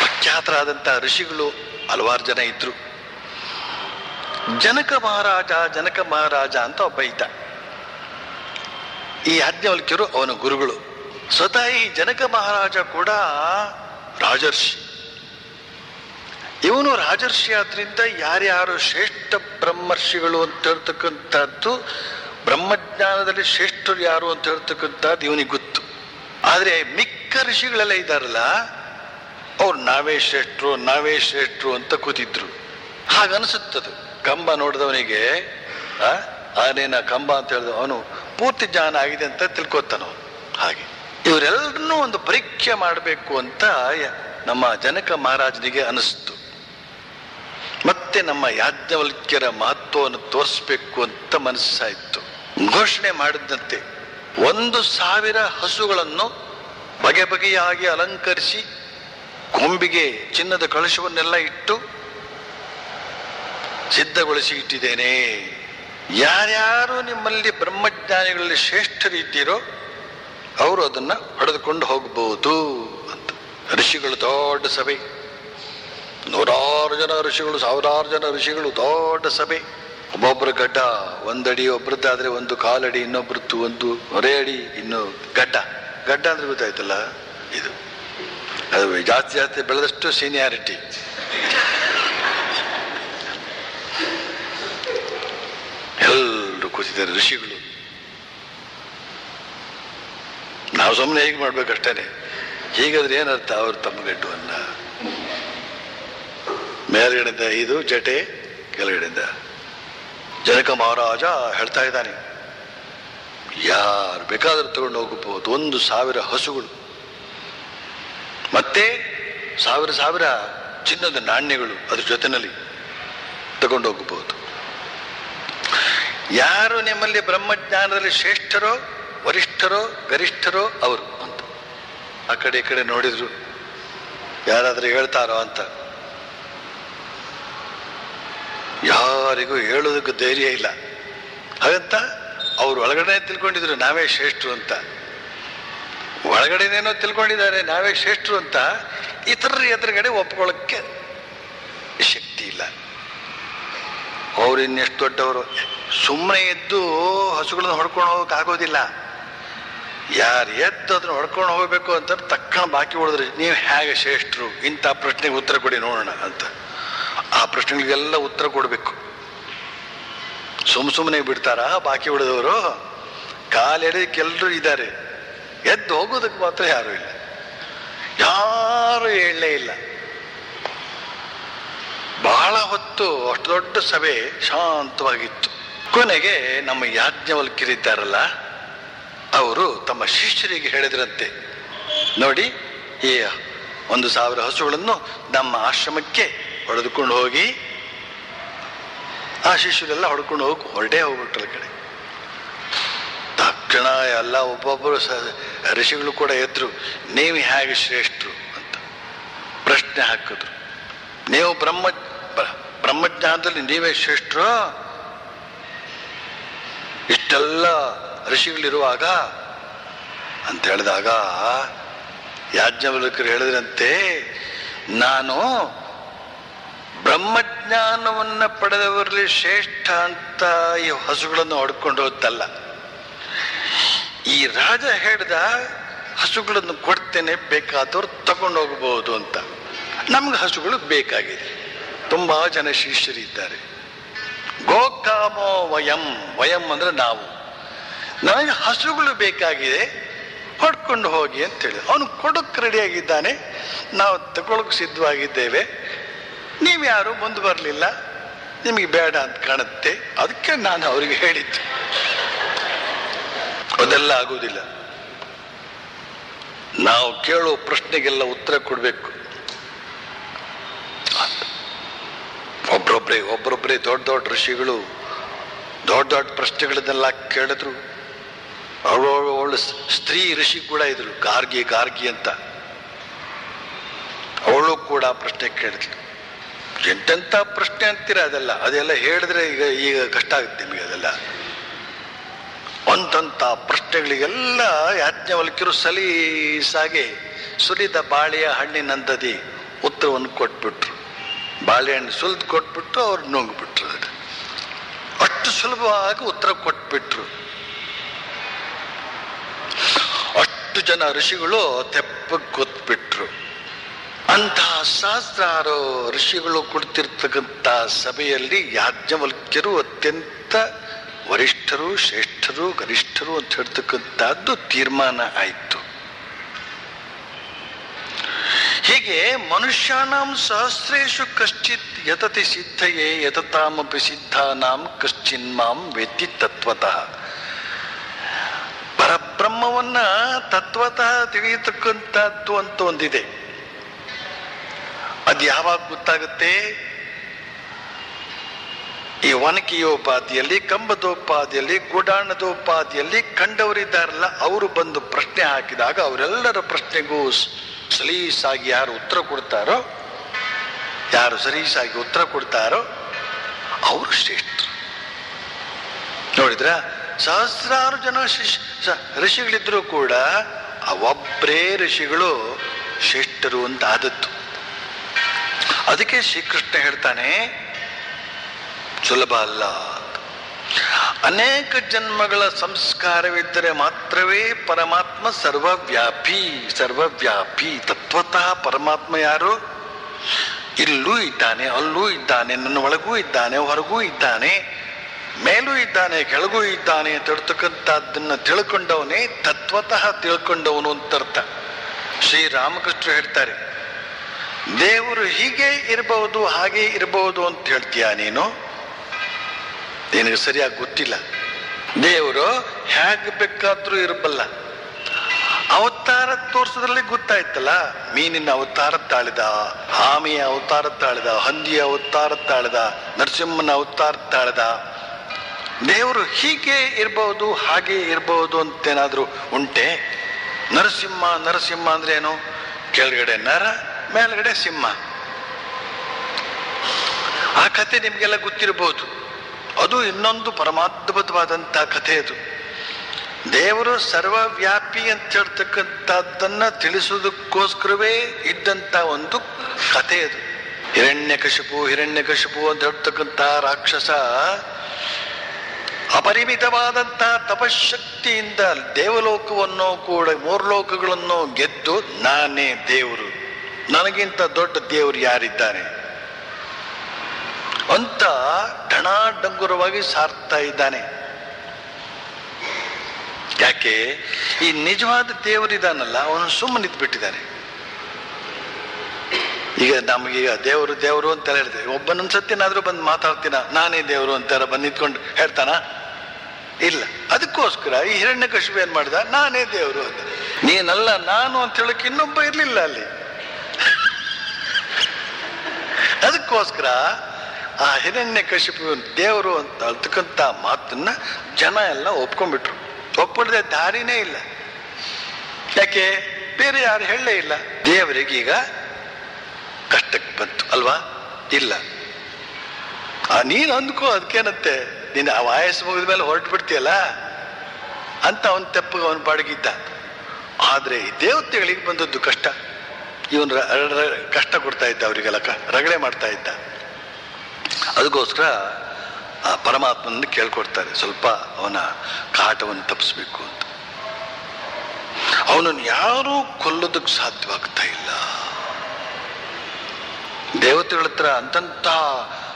ಪ್ರಖ್ಯಾತರಾದಂತಹ ಋಷಿಗಳು ಹಲವಾರು ಜನ ಇದ್ರು. ಜನಕ ಮಹಾರಾಜ ಜನಕ ಮಹಾರಾಜ ಅಂತ ಒಬ್ಬ ಇದ್ದ. ಈ ಯಾಜ್ಞವಲ್ಕ್ಯರು ಅವನ ಗುರುಗಳು. ಸ್ವತಃ ಈ ಜನಕ ಮಹಾರಾಜ ಕೂಡ ರಾಜರ್ಷಿ. ಇವನು ರಾಜರ್ಷಿ ಆದ್ರಿಂದ ಯಾರ್ಯಾರು ಶ್ರೇಷ್ಠ ಬ್ರಹ್ಮರ್ಷಿಗಳು ಅಂತ ಹೇಳ್ತಕ್ಕಂಥದ್ದು ಬ್ರಹ್ಮಜ್ಞಾನದಲ್ಲಿ ಶ್ರೇಷ್ಠರು ಯಾರು ಅಂತ ಹೇಳ್ತಕ್ಕಂಥದ್ದು ಇವನಿಗೆ ಗೊತ್ತು. ಆದರೆ ಮಿಕ್ಕ ಋಷಿಗಳೆಲ್ಲ ಇದ್ದಾರಲ್ಲ, ಅವ್ರು ನಾವೇ ಶ್ರೇಷ್ಠರು ನಾವೇ ಶ್ರೇಷ್ಠರು ಅಂತ ಕೂತಿದ್ರು. ಹಾಗನ್ಸುತ್ತದು ಕಂಬ ನೋಡಿದವನಿಗೆ ಆನೇನ ಕಂಬ ಅಂತ ಹೇಳಿದ ಅವನು ಪೂರ್ತಿ ಜ್ಞಾನ ಆಗಿದೆ ಅಂತ ತಿಳ್ಕೊತಾನ ಹಾಗೆ. ಇವರೆಲ್ಲರನ್ನೂ ಒಂದು ಪರೀಕ್ಷೆ ಮಾಡಬೇಕು ಅಂತ ನಮ್ಮ ಜನಕ ಮಹಾರಾಜನಿಗೆ ಅನಿಸ್ತು. ಮತ್ತೆ ನಮ್ಮ ಯಾಜ್ಞವಲ್ಕ್ಯರ ಮಹತ್ವವನ್ನು ತೋರಿಸ್ಬೇಕು ಅಂತ ಮನಸ್ಸಾಯಿತು. ಘೋಷಣೆ ಮಾಡಿದಂತೆ ಒಂದು ಸಾವಿರ ಹಸುಗಳನ್ನು ಬಗೆ ಬಗೆಯಾಗಿ ಅಲಂಕರಿಸಿ ಕೊಂಬಿಗೆ ಚಿನ್ನದ ಕಳಶವನ್ನೆಲ್ಲ ಇಟ್ಟು ಸಿದ್ಧಗೊಳಿಸಿ ಇಟ್ಟಿದ್ದೇನೆ. ಯಾರ್ಯಾರು ನಿಮ್ಮಲ್ಲಿ ಬ್ರಹ್ಮಜ್ಞಾನಿಗಳಲ್ಲಿ ಶ್ರೇಷ್ಠರಿದ್ದೀರೋ ಅವರು ಅದನ್ನ ಹೊಡೆದುಕೊಂಡು ಹೋಗಬಹುದು ಅಂತ. ಋಷಿಗಳು ದೊಡ್ಡ ಸಭೆ. ನೂರಾರು ಜನ ಋಷಿಗಳು, ಸಾವಿರಾರು ಜನ ಋಷಿಗಳು ದೊಡ್ಡ ಸಭೆ. ಒಬ್ಬೊಬ್ಬರ ಗಡ್ಡ ಒಂದಡಿ ಒಬ್ರದ್ದಾದ್ರೆ ಒಂದು ಕಾಲಡಿ, ಇನ್ನೊಬ್ರದ್ದು ಒಂದು ಹೊರೆ ಅಡಿ, ಇನ್ನು ಗಡ್ಡ ಗಡ್ಡ ಅಂದ್ರೆ ಗೊತ್ತಾಯ್ತಲ್ಲ? ಇದು. ಅದು ಜಾಸ್ತಿ ಜಾಸ್ತಿ ಬೆಳೆದಷ್ಟು ಸೀನಿಯಾರಿಟಿ ಎಲ್ಲರೂ ಕೂತಿದ್ದಾರೆ, ಋಷಿಗಳು. ನಾವು ಸುಮ್ಮನೆ ಹೇಗೆ ಮಾಡ್ಬೇಕಷ್ಟೇನೆ. ಹೀಗಾದ್ರೆ ಏನರ್ಥ ಅವರು ತಮ್ಮ ಗಡ್ಡುವನ್ನ? ಮೇಲ್ಗಡೆಯಿಂದ ಇದು ಜಟೆ, ಕೆಳಗಡೆಯಿಂದ ಜನಕ ಮಹಾರಾಜ ಹೇಳ್ತಾ ಇದ್ದಾನೆ, ಯಾರು ಬೇಕಾದರೂ ತಗೊಂಡು ಹೋಗಬಹುದು ಒಂದು ಸಾವಿರ ಹಸುಗಳು. ಮತ್ತೆ ಸಾವಿರ ಸಾವಿರ ಚಿನ್ನದ ನಾಣ್ಯಗಳು ಅದ್ರ ಜೊತೆನಲ್ಲಿ ತಗೊಂಡು ಹೋಗಬಹುದು ಯಾರು ನಿಮ್ಮಲ್ಲಿ ಬ್ರಹ್ಮಜ್ಞಾನದಲ್ಲಿ ಶ್ರೇಷ್ಠರೋ, ವರಿಷ್ಠರೋ, ಗರಿಷ್ಠರೋ ಅವರು? ಅಂತ. ಆ ಕಡೆ ಈ ಕಡೆ ನೋಡಿದ್ರು, ಯಾರಾದರೂ ಹೇಳ್ತಾರೋ ಅಂತ. ಯಾರಿಗೂ ಹೇಳೋದಕ್ಕೆ ಧೈರ್ಯ ಇಲ್ಲ. ಹಾಗಂತ ಅವ್ರು ಒಳಗಡೆ ತಿಳ್ಕೊಂಡಿದ್ರು ನಾವೇ ಶ್ರೇಷ್ಠರು ಅಂತ. ಒಳಗಡೆನೇನೋ ತಿಳ್ಕೊಂಡಿದ್ದಾರೆ ನಾವೇ ಶ್ರೇಷ್ಠರು ಅಂತ ಇತರರ ಎದುರುಗಡೆ ಒಪ್ಕೊಳ್ಳೋಕ್ಕೆ ಶಕ್ತಿ ಇಲ್ಲ. ಅವ್ರು ಇನ್ನೆಷ್ಟು ದೊಡ್ಡವರು? ಸುಮ್ಮನೆ ಎದ್ದು ಹಸುಗಳನ್ನ ಹೊಡ್ಕೊಂಡು ಹೋಗೋಕೆ ಆಗೋದಿಲ್ಲ. ಯಾರು ಎದ್ದು ಅದನ್ನ ಹೊಡ್ಕೊಂಡು ಹೋಗಬೇಕು ಅಂತ ತಕ್ಷಣ ಬಾಕಿ ಹೊಡೆದ್ರೆ ನೀವು ಹೇಗೆ ಶ್ರೇಷ್ಠರು? ಇಂಥ ಪ್ರಶ್ನೆಗೆ ಉತ್ತರ ಕೊಡಿ ನೋಡೋಣ ಅಂತ. ಆ ಪ್ರಶ್ನೆಗಳಿಗೆಲ್ಲ ಉತ್ತರ ಕೊಡಬೇಕು. ಸುಮ್ ಸುಮ್ಮನೆ ಬಿಡ್ತಾರಾ? ಬಾಕಿ ಉಳಿದವರು? ಕಾಲೆಡೆ ಎಲ್ಲರೂ ಇದ್ದಾರೆ. ಎದ್ದು ಹೋಗೋದಕ್ಕೆ ಮಾತ್ರ ಯಾರು ಇಲ್ಲ. ಯಾರು ಹೇಳಲೇ ಇಲ್ಲ. ಬಹಳ ಹೊತ್ತು ಅಷ್ಟು ದೊಡ್ಡ ಸಭೆ ಶಾಂತವಾಗಿತ್ತು. ಕೊನೆಗೆ ನಮ್ಮ ಯಾಜ್ಞವಲ್ಕಿರಿದ್ದಾರಲ್ಲ, ಅವರು ತಮ್ಮ ಶಿಷ್ಯರಿಗೆ ಹೇಳಿದ್ರಂತೆ. ನೋಡಿ, ಈ ಒಂದು ಸಾವಿರ ಹಸುಗಳನ್ನು ನಮ್ಮ ಆಶ್ರಮಕ್ಕೆ ಹೊಡೆದುಕೊಂಡು ಹೋಗಿ ಆ ಶಿಷ್ಯರೆಲ್ಲ ಹೊಡ್ಕೊಂಡು ಹೋಗಿ ಹೊರಟೇ ಹೋಗ್ಬಿಟ್ರ ಕಡೆ. ತಕ್ಷಣ ಎಲ್ಲ ಒಬ್ಬೊಬ್ಬರು ಸ ಋಷಿಗಳು ಕೂಡ ಎದ್ರು, ನೀವು ಹೇಗೆ ಶ್ರೇಷ್ಠರು? ಅಂತ ಪ್ರಶ್ನೆ ಹಾಕಿದ್ರು. ನೀವು ಬ್ರಹ್ಮ ಬ್ರ- ಬ್ರಹ್ಮಜ್ಞಾನದಲ್ಲಿ ನೀವೇ ಶ್ರೇಷ್ಠರು? ಇಷ್ಟೆಲ್ಲ ಋಷಿಗಳಿರುವಾಗ ಅಂತ ಹೇಳಿದಾಗ ಯಾಜ್ಞವಲ್ಕರು ಹೇಳಿದ್ರಂತೆ, ನಾನು ಬ್ರಹ್ಮಜ್ಞಾನವನ್ನ ಪಡೆದವರಲ್ಲಿ ಶ್ರೇಷ್ಠ ಅಂತ ಈ ಹಸುಗಳನ್ನು ಹೊಡ್ಕೊಂಡು ಹೋಗ್ತಲ್ಲ ಈ ರಾಜ ಹೇಳ್ದ ಹಸುಗಳನ್ನು ಕೊಡ್ತೇನೆ, ಬೇಕಾದವ್ರು ತಗೊಂಡು ಹೋಗಬಹುದು ಅಂತ. ನಮ್ಗೆ ಹಸುಗಳು ಬೇಕಾಗಿದೆ. ತುಂಬಾ ಜನ ಶಿಷ್ಯರಿದ್ದಾರೆ. ಗೋಕಾಮೋ ವಯಂ ವಯಂ ಅಂದ್ರೆ ನಾವು. ನನಗೆ ಹಸುಗಳು ಬೇಕಾಗಿದೆ, ಹೊಡ್ಕೊಂಡು ಹೋಗಿ ಅಂತ ಹೇಳಿದ ಅವನು ಕೊಡಕ್ಕೆ ರೆಡಿಯಾಗಿದ್ದಾನೆ ನಾವು ತಗೊಳಕ್ ಸಿದ್ಧವಾಗಿದ್ದೇವೆ. ನೀವು ಯಾರು ಮುಂದೆ ಬರಲಿಲ್ಲ. ನಿಮಗೆ ಬೇಡ ಅಂತ ಕಾಣುತ್ತೆ. ಅದಕ್ಕೆ ನಾನು ಅವರಿಗೆ ಹೇಳಿದ್ದು. ಅದೆಲ್ಲ ಆಗುವುದಿಲ್ಲ. ನಾವು ಕೇಳೋ ಪ್ರಶ್ನೆಗೆಲ್ಲ ಉತ್ತರ ಕೊಡಬೇಕು. ಒಬ್ರೊಬ್ರೆ ಒಬ್ಬೊಬ್ಬರೇ ದೊಡ್ಡ ದೊಡ್ಡ ಋಷಿಗಳು ದೊಡ್ಡ ದೊಡ್ಡ ಪ್ರಶ್ನೆಗಳನ್ನೆಲ್ಲ ಕೇಳಿದ್ರು. ಅವಳು ಸ್ತ್ರೀ ಋಷಿ ಕೂಡ ಇದ್ರು, ಗಾರ್ಗಿ ಗಾರ್ಗಿ ಅಂತ. ಅವಳು ಕೂಡ ಪ್ರಶ್ನೆ ಕೇಳಿದ್ಲು. ಎಂತೆಂಥ ಪ್ರಶ್ನೆ ಅಂತೀರ ಅದೆಲ್ಲ? ಅದೆಲ್ಲ ಹೇಳಿದ್ರೆ ಈಗ ಈಗ ಕಷ್ಟ ಆಗುತ್ತೆ ನಿಮಗೆ ಅದೆಲ್ಲ. ಒಂದಂಥ ಪ್ರಶ್ನೆಗಳಿಗೆಲ್ಲ ಯಾಜ್ಞವಲ್ಕಿರು ಸಲೀಸಾಗಿ ಸುಲಿದ ಬಾಳೆಯ ಹಣ್ಣಿನಂದದಿ ಉತ್ತರವನ್ನು ಕೊಟ್ಬಿಟ್ರು. ಬಾಳೆಹಣ್ಣು ಸುಲಿದು ಕೊಟ್ಬಿಟ್ಟು ಅವ್ರು ನುಂಗ್ಬಿಟ್ರು ಅದಕ್ಕೆ ಅಷ್ಟು ಸುಲಭವಾಗಿ ಉತ್ತರ ಕೊಟ್ಬಿಟ್ರು. ಅಷ್ಟು ಜನ ಋಷಿಗಳು ತೆಪ್ಪಕ್ಕೆ ಅಂತಹ ಸಹಸ್ರಾರು ಋಷಿಗಳು ಕೊಡ್ತಿರ್ತಕ್ಕಂಥ ಸಭೆಯಲ್ಲಿ ಯಾಜ್ಞವಲ್ಕ್ಯರು ಅತ್ಯಂತ ವರಿಷ್ಠರು, ಶ್ರೇಷ್ಠರು, ಗರಿಷ್ಠರು ಅಂತ ಹೇಳ್ತಕ್ಕಂಥದ್ದು ತೀರ್ಮಾನ ಆಯಿತು. ಹೀಗೆ ಮನುಷ್ಯಾಂ ಸಹಸ್ರೇಶು ಕಶ್ಚಿತ್ ಯತತಿ ಸಿದ್ಧಯೇ ಯತತಾಮಪಿ ಸಿದ್ಧಾನಾಂ ಕಶ್ಚಿನ್ಮಾಂ ವೇತಿ ತತ್ವತಃ. ಪರಬ್ರಹ್ಮವನ್ನ ತತ್ವತಃ ತಿಳಿಯತಕ್ಕಂಥದ್ದು ಅಂತ ಒಂದಿದೆ. ಅದು ಯಾವಾಗ ಗೊತ್ತಾಗುತ್ತೆ? ಈ ಒನಕಿಯೋಪಾದಿಯಲ್ಲಿ ಕಂಬದೋಪಾದಿಯಲ್ಲಿ, ಗುಡಾಣದೋಪಾದಿಯಲ್ಲಿ ಕಂಡವರಿದ್ದಾರಲ್ಲ, ಅವರು ಬಂದು ಪ್ರಶ್ನೆ ಹಾಕಿದಾಗ ಅವರೆಲ್ಲರ ಪ್ರಶ್ನೆಗೂ ಸಲೀಸಾಗಿ ಯಾರು ಉತ್ತರ ಕೊಡ್ತಾರೋ, ಯಾರು ಸಲೀಸಾಗಿ ಉತ್ತರ ಕೊಡ್ತಾರೋ, ಅವರು ಶ್ರೇಷ್ಠರು. ನೋಡಿದ್ರ? ಸಹಸ್ರಾರು ಜನ ಋಷಿಗಳಿದ್ರು ಕೂಡ ಆ ಒಬ್ಬರೇ ಋಷಿಗಳು ಶ್ರೇಷ್ಠರು ಅಂತ ಆದದ್ದು. ಅದಕ್ಕೆ ಶ್ರೀಕೃಷ್ಣ ಹೇಳ್ತಾನೆ, ಸುಲಭ ಅಲ್ಲ. ಅನೇಕ ಜನ್ಮಗಳ ಸಂಸ್ಕಾರವಿದ್ದರೆ ಮಾತ್ರವೇ ಪರಮಾತ್ಮ ಸರ್ವವ್ಯಾಪಿ ಸರ್ವವ್ಯಾಪಿ, ತತ್ವತಃ ಪರಮಾತ್ಮ ಯಾರು? ಇಲ್ಲೂ ಇದ್ದಾನೆ, ಅಲ್ಲೂ ಇದ್ದಾನೆ, ನನ್ನ ಒಳಗೂ ಇದ್ದಾನೆ, ಹೊರಗೂ ಇದ್ದಾನೆ, ಮೇಲೂ ಇದ್ದಾನೆ, ಕೆಳಗೂ ಇದ್ದಾನೆ ಅಂತ ಹೇಳ್ತಕ್ಕಂಥದ್ದನ್ನ ತಿಳ್ಕೊಂಡವನೇ ತತ್ವತಃ ತಿಳ್ಕೊಂಡವನು ಅಂತ ಅರ್ಥ. ಶ್ರೀರಾಮಕೃಷ್ಣ ಹೇಳ್ತಾರೆ ದೇವರು ಹೀಗೆ ಇರಬಹುದು, ಹಾಗೆ ಇರಬಹುದು ಅಂತ ಹೇಳ್ತೀಯ ನೀನು? ನಿನಗೆ ಸರಿಯಾಗಿ ಗೊತ್ತಿಲ್ಲ. ದೇವರು ಹೇಗೆ ಬೇಕಾದ್ರೂ ಇರಬಲ್ಲ. ಅವತಾರ ತೋರಿಸೋದ್ರಲ್ಲಿ ಗೊತ್ತಾಯ್ತಲ್ಲ, ಮೀನಿನ ಅವತಾರ ತಾಳಿದ ಆಮೆಯ ಅವತಾರ ತಾಳಿದ, ಹಂದಿಯ ಅವತಾರ ತಾಳಿದ, ನರಸಿಂಹನ ಅವತಾರ ತಾಳಿದ. ದೇವರು ಹೀಗೆ ಇರಬಹುದು, ಹಾಗೆ ಇರಬಹುದು ಅಂತೇನಾದರೂ ಉಂಟೆ? ನರಸಿಂಹ ನರಸಿಂಹ ಅಂದ್ರೆ ಏನು? ಕೆಳಗಡೆ ನರ ಮೇಲ್ಗಡೆ ಸಿಂಹ. ಆ ಕಥೆ ನಿಮಗೆಲ್ಲ ಗೊತ್ತಿರಬಹುದು ಅದು ಇನ್ನೊಂದು ಪರಮಾದ್ಭುತವಾದಂತಹ ಕಥೆ ಅದು. ದೇವರು ಸರ್ವವ್ಯಾಪಿ ಅಂತ ಹೇಳ್ತಕ್ಕಂಥದ್ದನ್ನ ತಿಳಿಸೋದಕ್ಕೋಸ್ಕರವೇ ಇದ್ದಂತ ಒಂದು ಕಥೆ ಅದು. ಹಿರಣ್ಯಕಶಿಪು ಹಿರಣ್ಯಕಶಿಪು ಅಂತ ಹೇಳ್ತಕ್ಕಂಥ ರಾಕ್ಷಸ ಅಪರಿಮಿತವಾದಂತಹ ತಪಶಕ್ತಿಯಿಂದ ದೇವಲೋಕವನ್ನು ಕೂಡ ಮೂರ್ಲೋಕಗಳನ್ನು ಗೆದ್ದು ನಾನೇ ದೇವರು. ನನಗಿಂತ ದೊಡ್ಡ ದೇವರು ಯಾರಿದ್ದಾನೆ ಅಂತ ಡಣಾಡಂಗುರವಾಗಿ ಸಾರ್ತಾ ಇದ್ದಾನೆ. ಯಾಕೆ? ಈ ನಿಜವಾದ ದೇವರಿದ್ದಾನಲ್ಲ ಅವನು ಸುಮ್ಮನೆ ಬಿಟ್ಟಿದ್ದಾನೆ ಈಗ ನಮಗೀಗ ದೇವರು ದೇವರು ಅಂತ ಹೇಳ್ತೇವೆ ಒಬ್ಬನೊಂದು ಸತ್ಯನಾದರೂ ಬಂದು ಮಾತಾಡ್ತೀನ, ನಾನೇ ದೇವರು ಅಂತಾರ ಬಂದು ನಿಂತ್ಕೊಂಡು ಹೇಳ್ತಾನ? ಇಲ್ಲ. ಅದಕ್ಕೋಸ್ಕರ ಈ ಹಿರಣ್ಯ ಕಶಿಪು ಏನು ಮಾಡಿದ? ನಾನೇ ದೇವರು ಅಂತ. ನೀನಲ್ಲ, ನಾನು ಅಂತ ಹೇಳಕ್ ಇನ್ನೊಬ್ಬ ಇರಲಿಲ್ಲ ಅಲ್ಲಿ. ಅದಕ್ಕೋಸ್ಕರ ಆ ಹಿರಣ್ಯ ಕಶಿಪು ದೇವರು ಅಂತ ಅಳ್ತಕ್ಕಂಥ ಮಾತನ್ನ ಜನ ಎಲ್ಲ ಒಪ್ಕೊಂಡ್ಬಿಟ್ರು. ಒಪ್ಪಿಡದೆ ದಾರಿನೇ ಇಲ್ಲ. ಯಾಕೆ? ಬೇರೆ ಯಾರು ಹೇಳಲೇ ಇಲ್ಲ. ದೇವರಿಗೆ ಈಗ ಕಷ್ಟಕ್ಕೆ ಬಂತು, ಅಲ್ವಾ? ಇಲ್ಲ. ಆ, ನೀನು ಅಂದ್ಕೋ ಅದಕ್ಕೇನತ್ತೆ ನೀನು ಆ ವಯಸ್ಸು ಮುಗಿದ ಮೇಲೆ ಹೊರಟು ಬಿಡ್ತೀಯಲ್ಲ ಅಂತ ಅವನ ತೆಪ್ಪಗೆ ಅವನು ಆದ್ರೆ ಈ ದೇವತೆಗಳಿಗೆ ಬಂದದ್ದು ಕಷ್ಟ. ಇವನು ಕಷ್ಟ ಕೊಡ್ತಾ ಇದ್ದ ಅವರಿಗೆಲ್ಲ ರಗಳೆ ಮಾಡ್ತಾ ಇದ್ದ. ಅದಕ್ಕೋಸ್ಕರ ಆ ಪರಮಾತ್ಮನ ಕೇಳ್ಕೊಡ್ತಾರೆ. ಸ್ವಲ್ಪ ಅವನ ಕಾಟವನ್ನು ತಪ್ಪಿಸ್ಬೇಕು ಅಂತ. ಅವನನ್ನು ಯಾರೂ ಕೊಲ್ಲೋದಕ್ಕೆ ಸಾಧ್ಯವಾಗ್ತಾ ಇಲ್ಲ. ದೇವತೆಗಳ ಹತ್ರ ಅಂತಂತ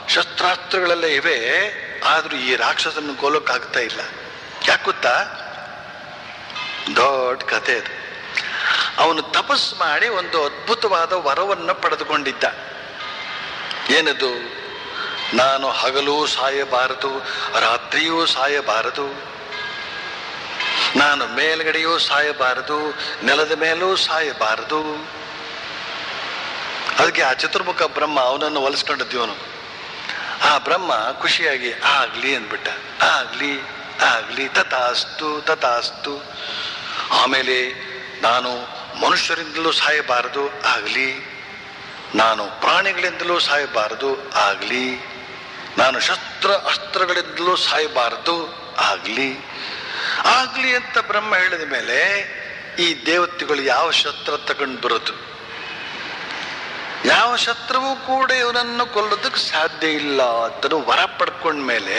ಶಸ್ತ್ರಾಸ್ತ್ರಗಳೆಲ್ಲ ಇವೆ, ಆದರೂ ಈ ರಾಕ್ಷಸನ್ನು ಕೊಲ್ಲೋಕ್ಕಾಗ್ತಾ ಇಲ್ಲ. ಯಾಕೆ ಗೊತ್ತಾ? ದೊಡ್ಡ ಕಥೆ ಅದು. ಅವನು ತಪಸ್ ಮಾಡಿ ಒಂದು ಅದ್ಭುತವಾದ ವರವನ್ನು ಪಡೆದುಕೊಂಡಿದ್ದ. ಏನದು? ನಾನು ಹಗಲೂ ಸಾಯಬಾರದು, ರಾತ್ರಿಯೂ ಸಾಯಬಾರದು, ನಾನು ಮೇಲ್ಗಡೆಯೂ ಸಾಯಬಾರದು, ನೆಲದ ಮೇಲೂ ಸಾಯಬಾರದು. ಅದಕ್ಕೆ ಆ ಚತುರ್ಮುಖ ಬ್ರಹ್ಮ ಅವನನ್ನು ಒಲಿಸ್ಕೊಂಡಿದ್ದೀವನು ಆ ಬ್ರಹ್ಮ ಖುಷಿಯಾಗಿ, ಆಗ್ಲಿ ಅಂದ್ಬಿಟ್ಟ. ಆಗ್ಲಿ ಆಗ್ಲಿ, ತಥಾಸ್ತು ತಥಾಸ್ತು. ಆಮೇಲೆ ನಾನು ಮನುಷ್ಯರಿಂದಲೂ ಸಾಯಬಾರದು, ಆಗಲಿ. ನಾನು ಪ್ರಾಣಿಗಳಿಂದಲೂ ಸಾಯಬಾರದು, ಆಗಲಿ. ನಾನು ಶಸ್ತ್ರ ಅಸ್ತ್ರಗಳಿಂದಲೂ ಸಾಯಬಾರದು, ಆಗಲಿ. ಆಗಲಿ ಅಂತ ಬ್ರಹ್ಮ ಹೇಳಿದ ಮೇಲೆ ಈ ದೇವತೆಗಳು ಯಾವ ಶಸ್ತ್ರ ತಗೊಂಡು ಬರೋದು? ಯಾವ ಶತ್ರುವು ಕೂಡ ಇವನನ್ನು ಕೊಲ್ಲೋದಕ್ಕೆ ಸಾಧ್ಯ ಇಲ್ಲ ಅಂತ ವರ ಪಡ್ಕೊಂಡ್ಮೇಲೆ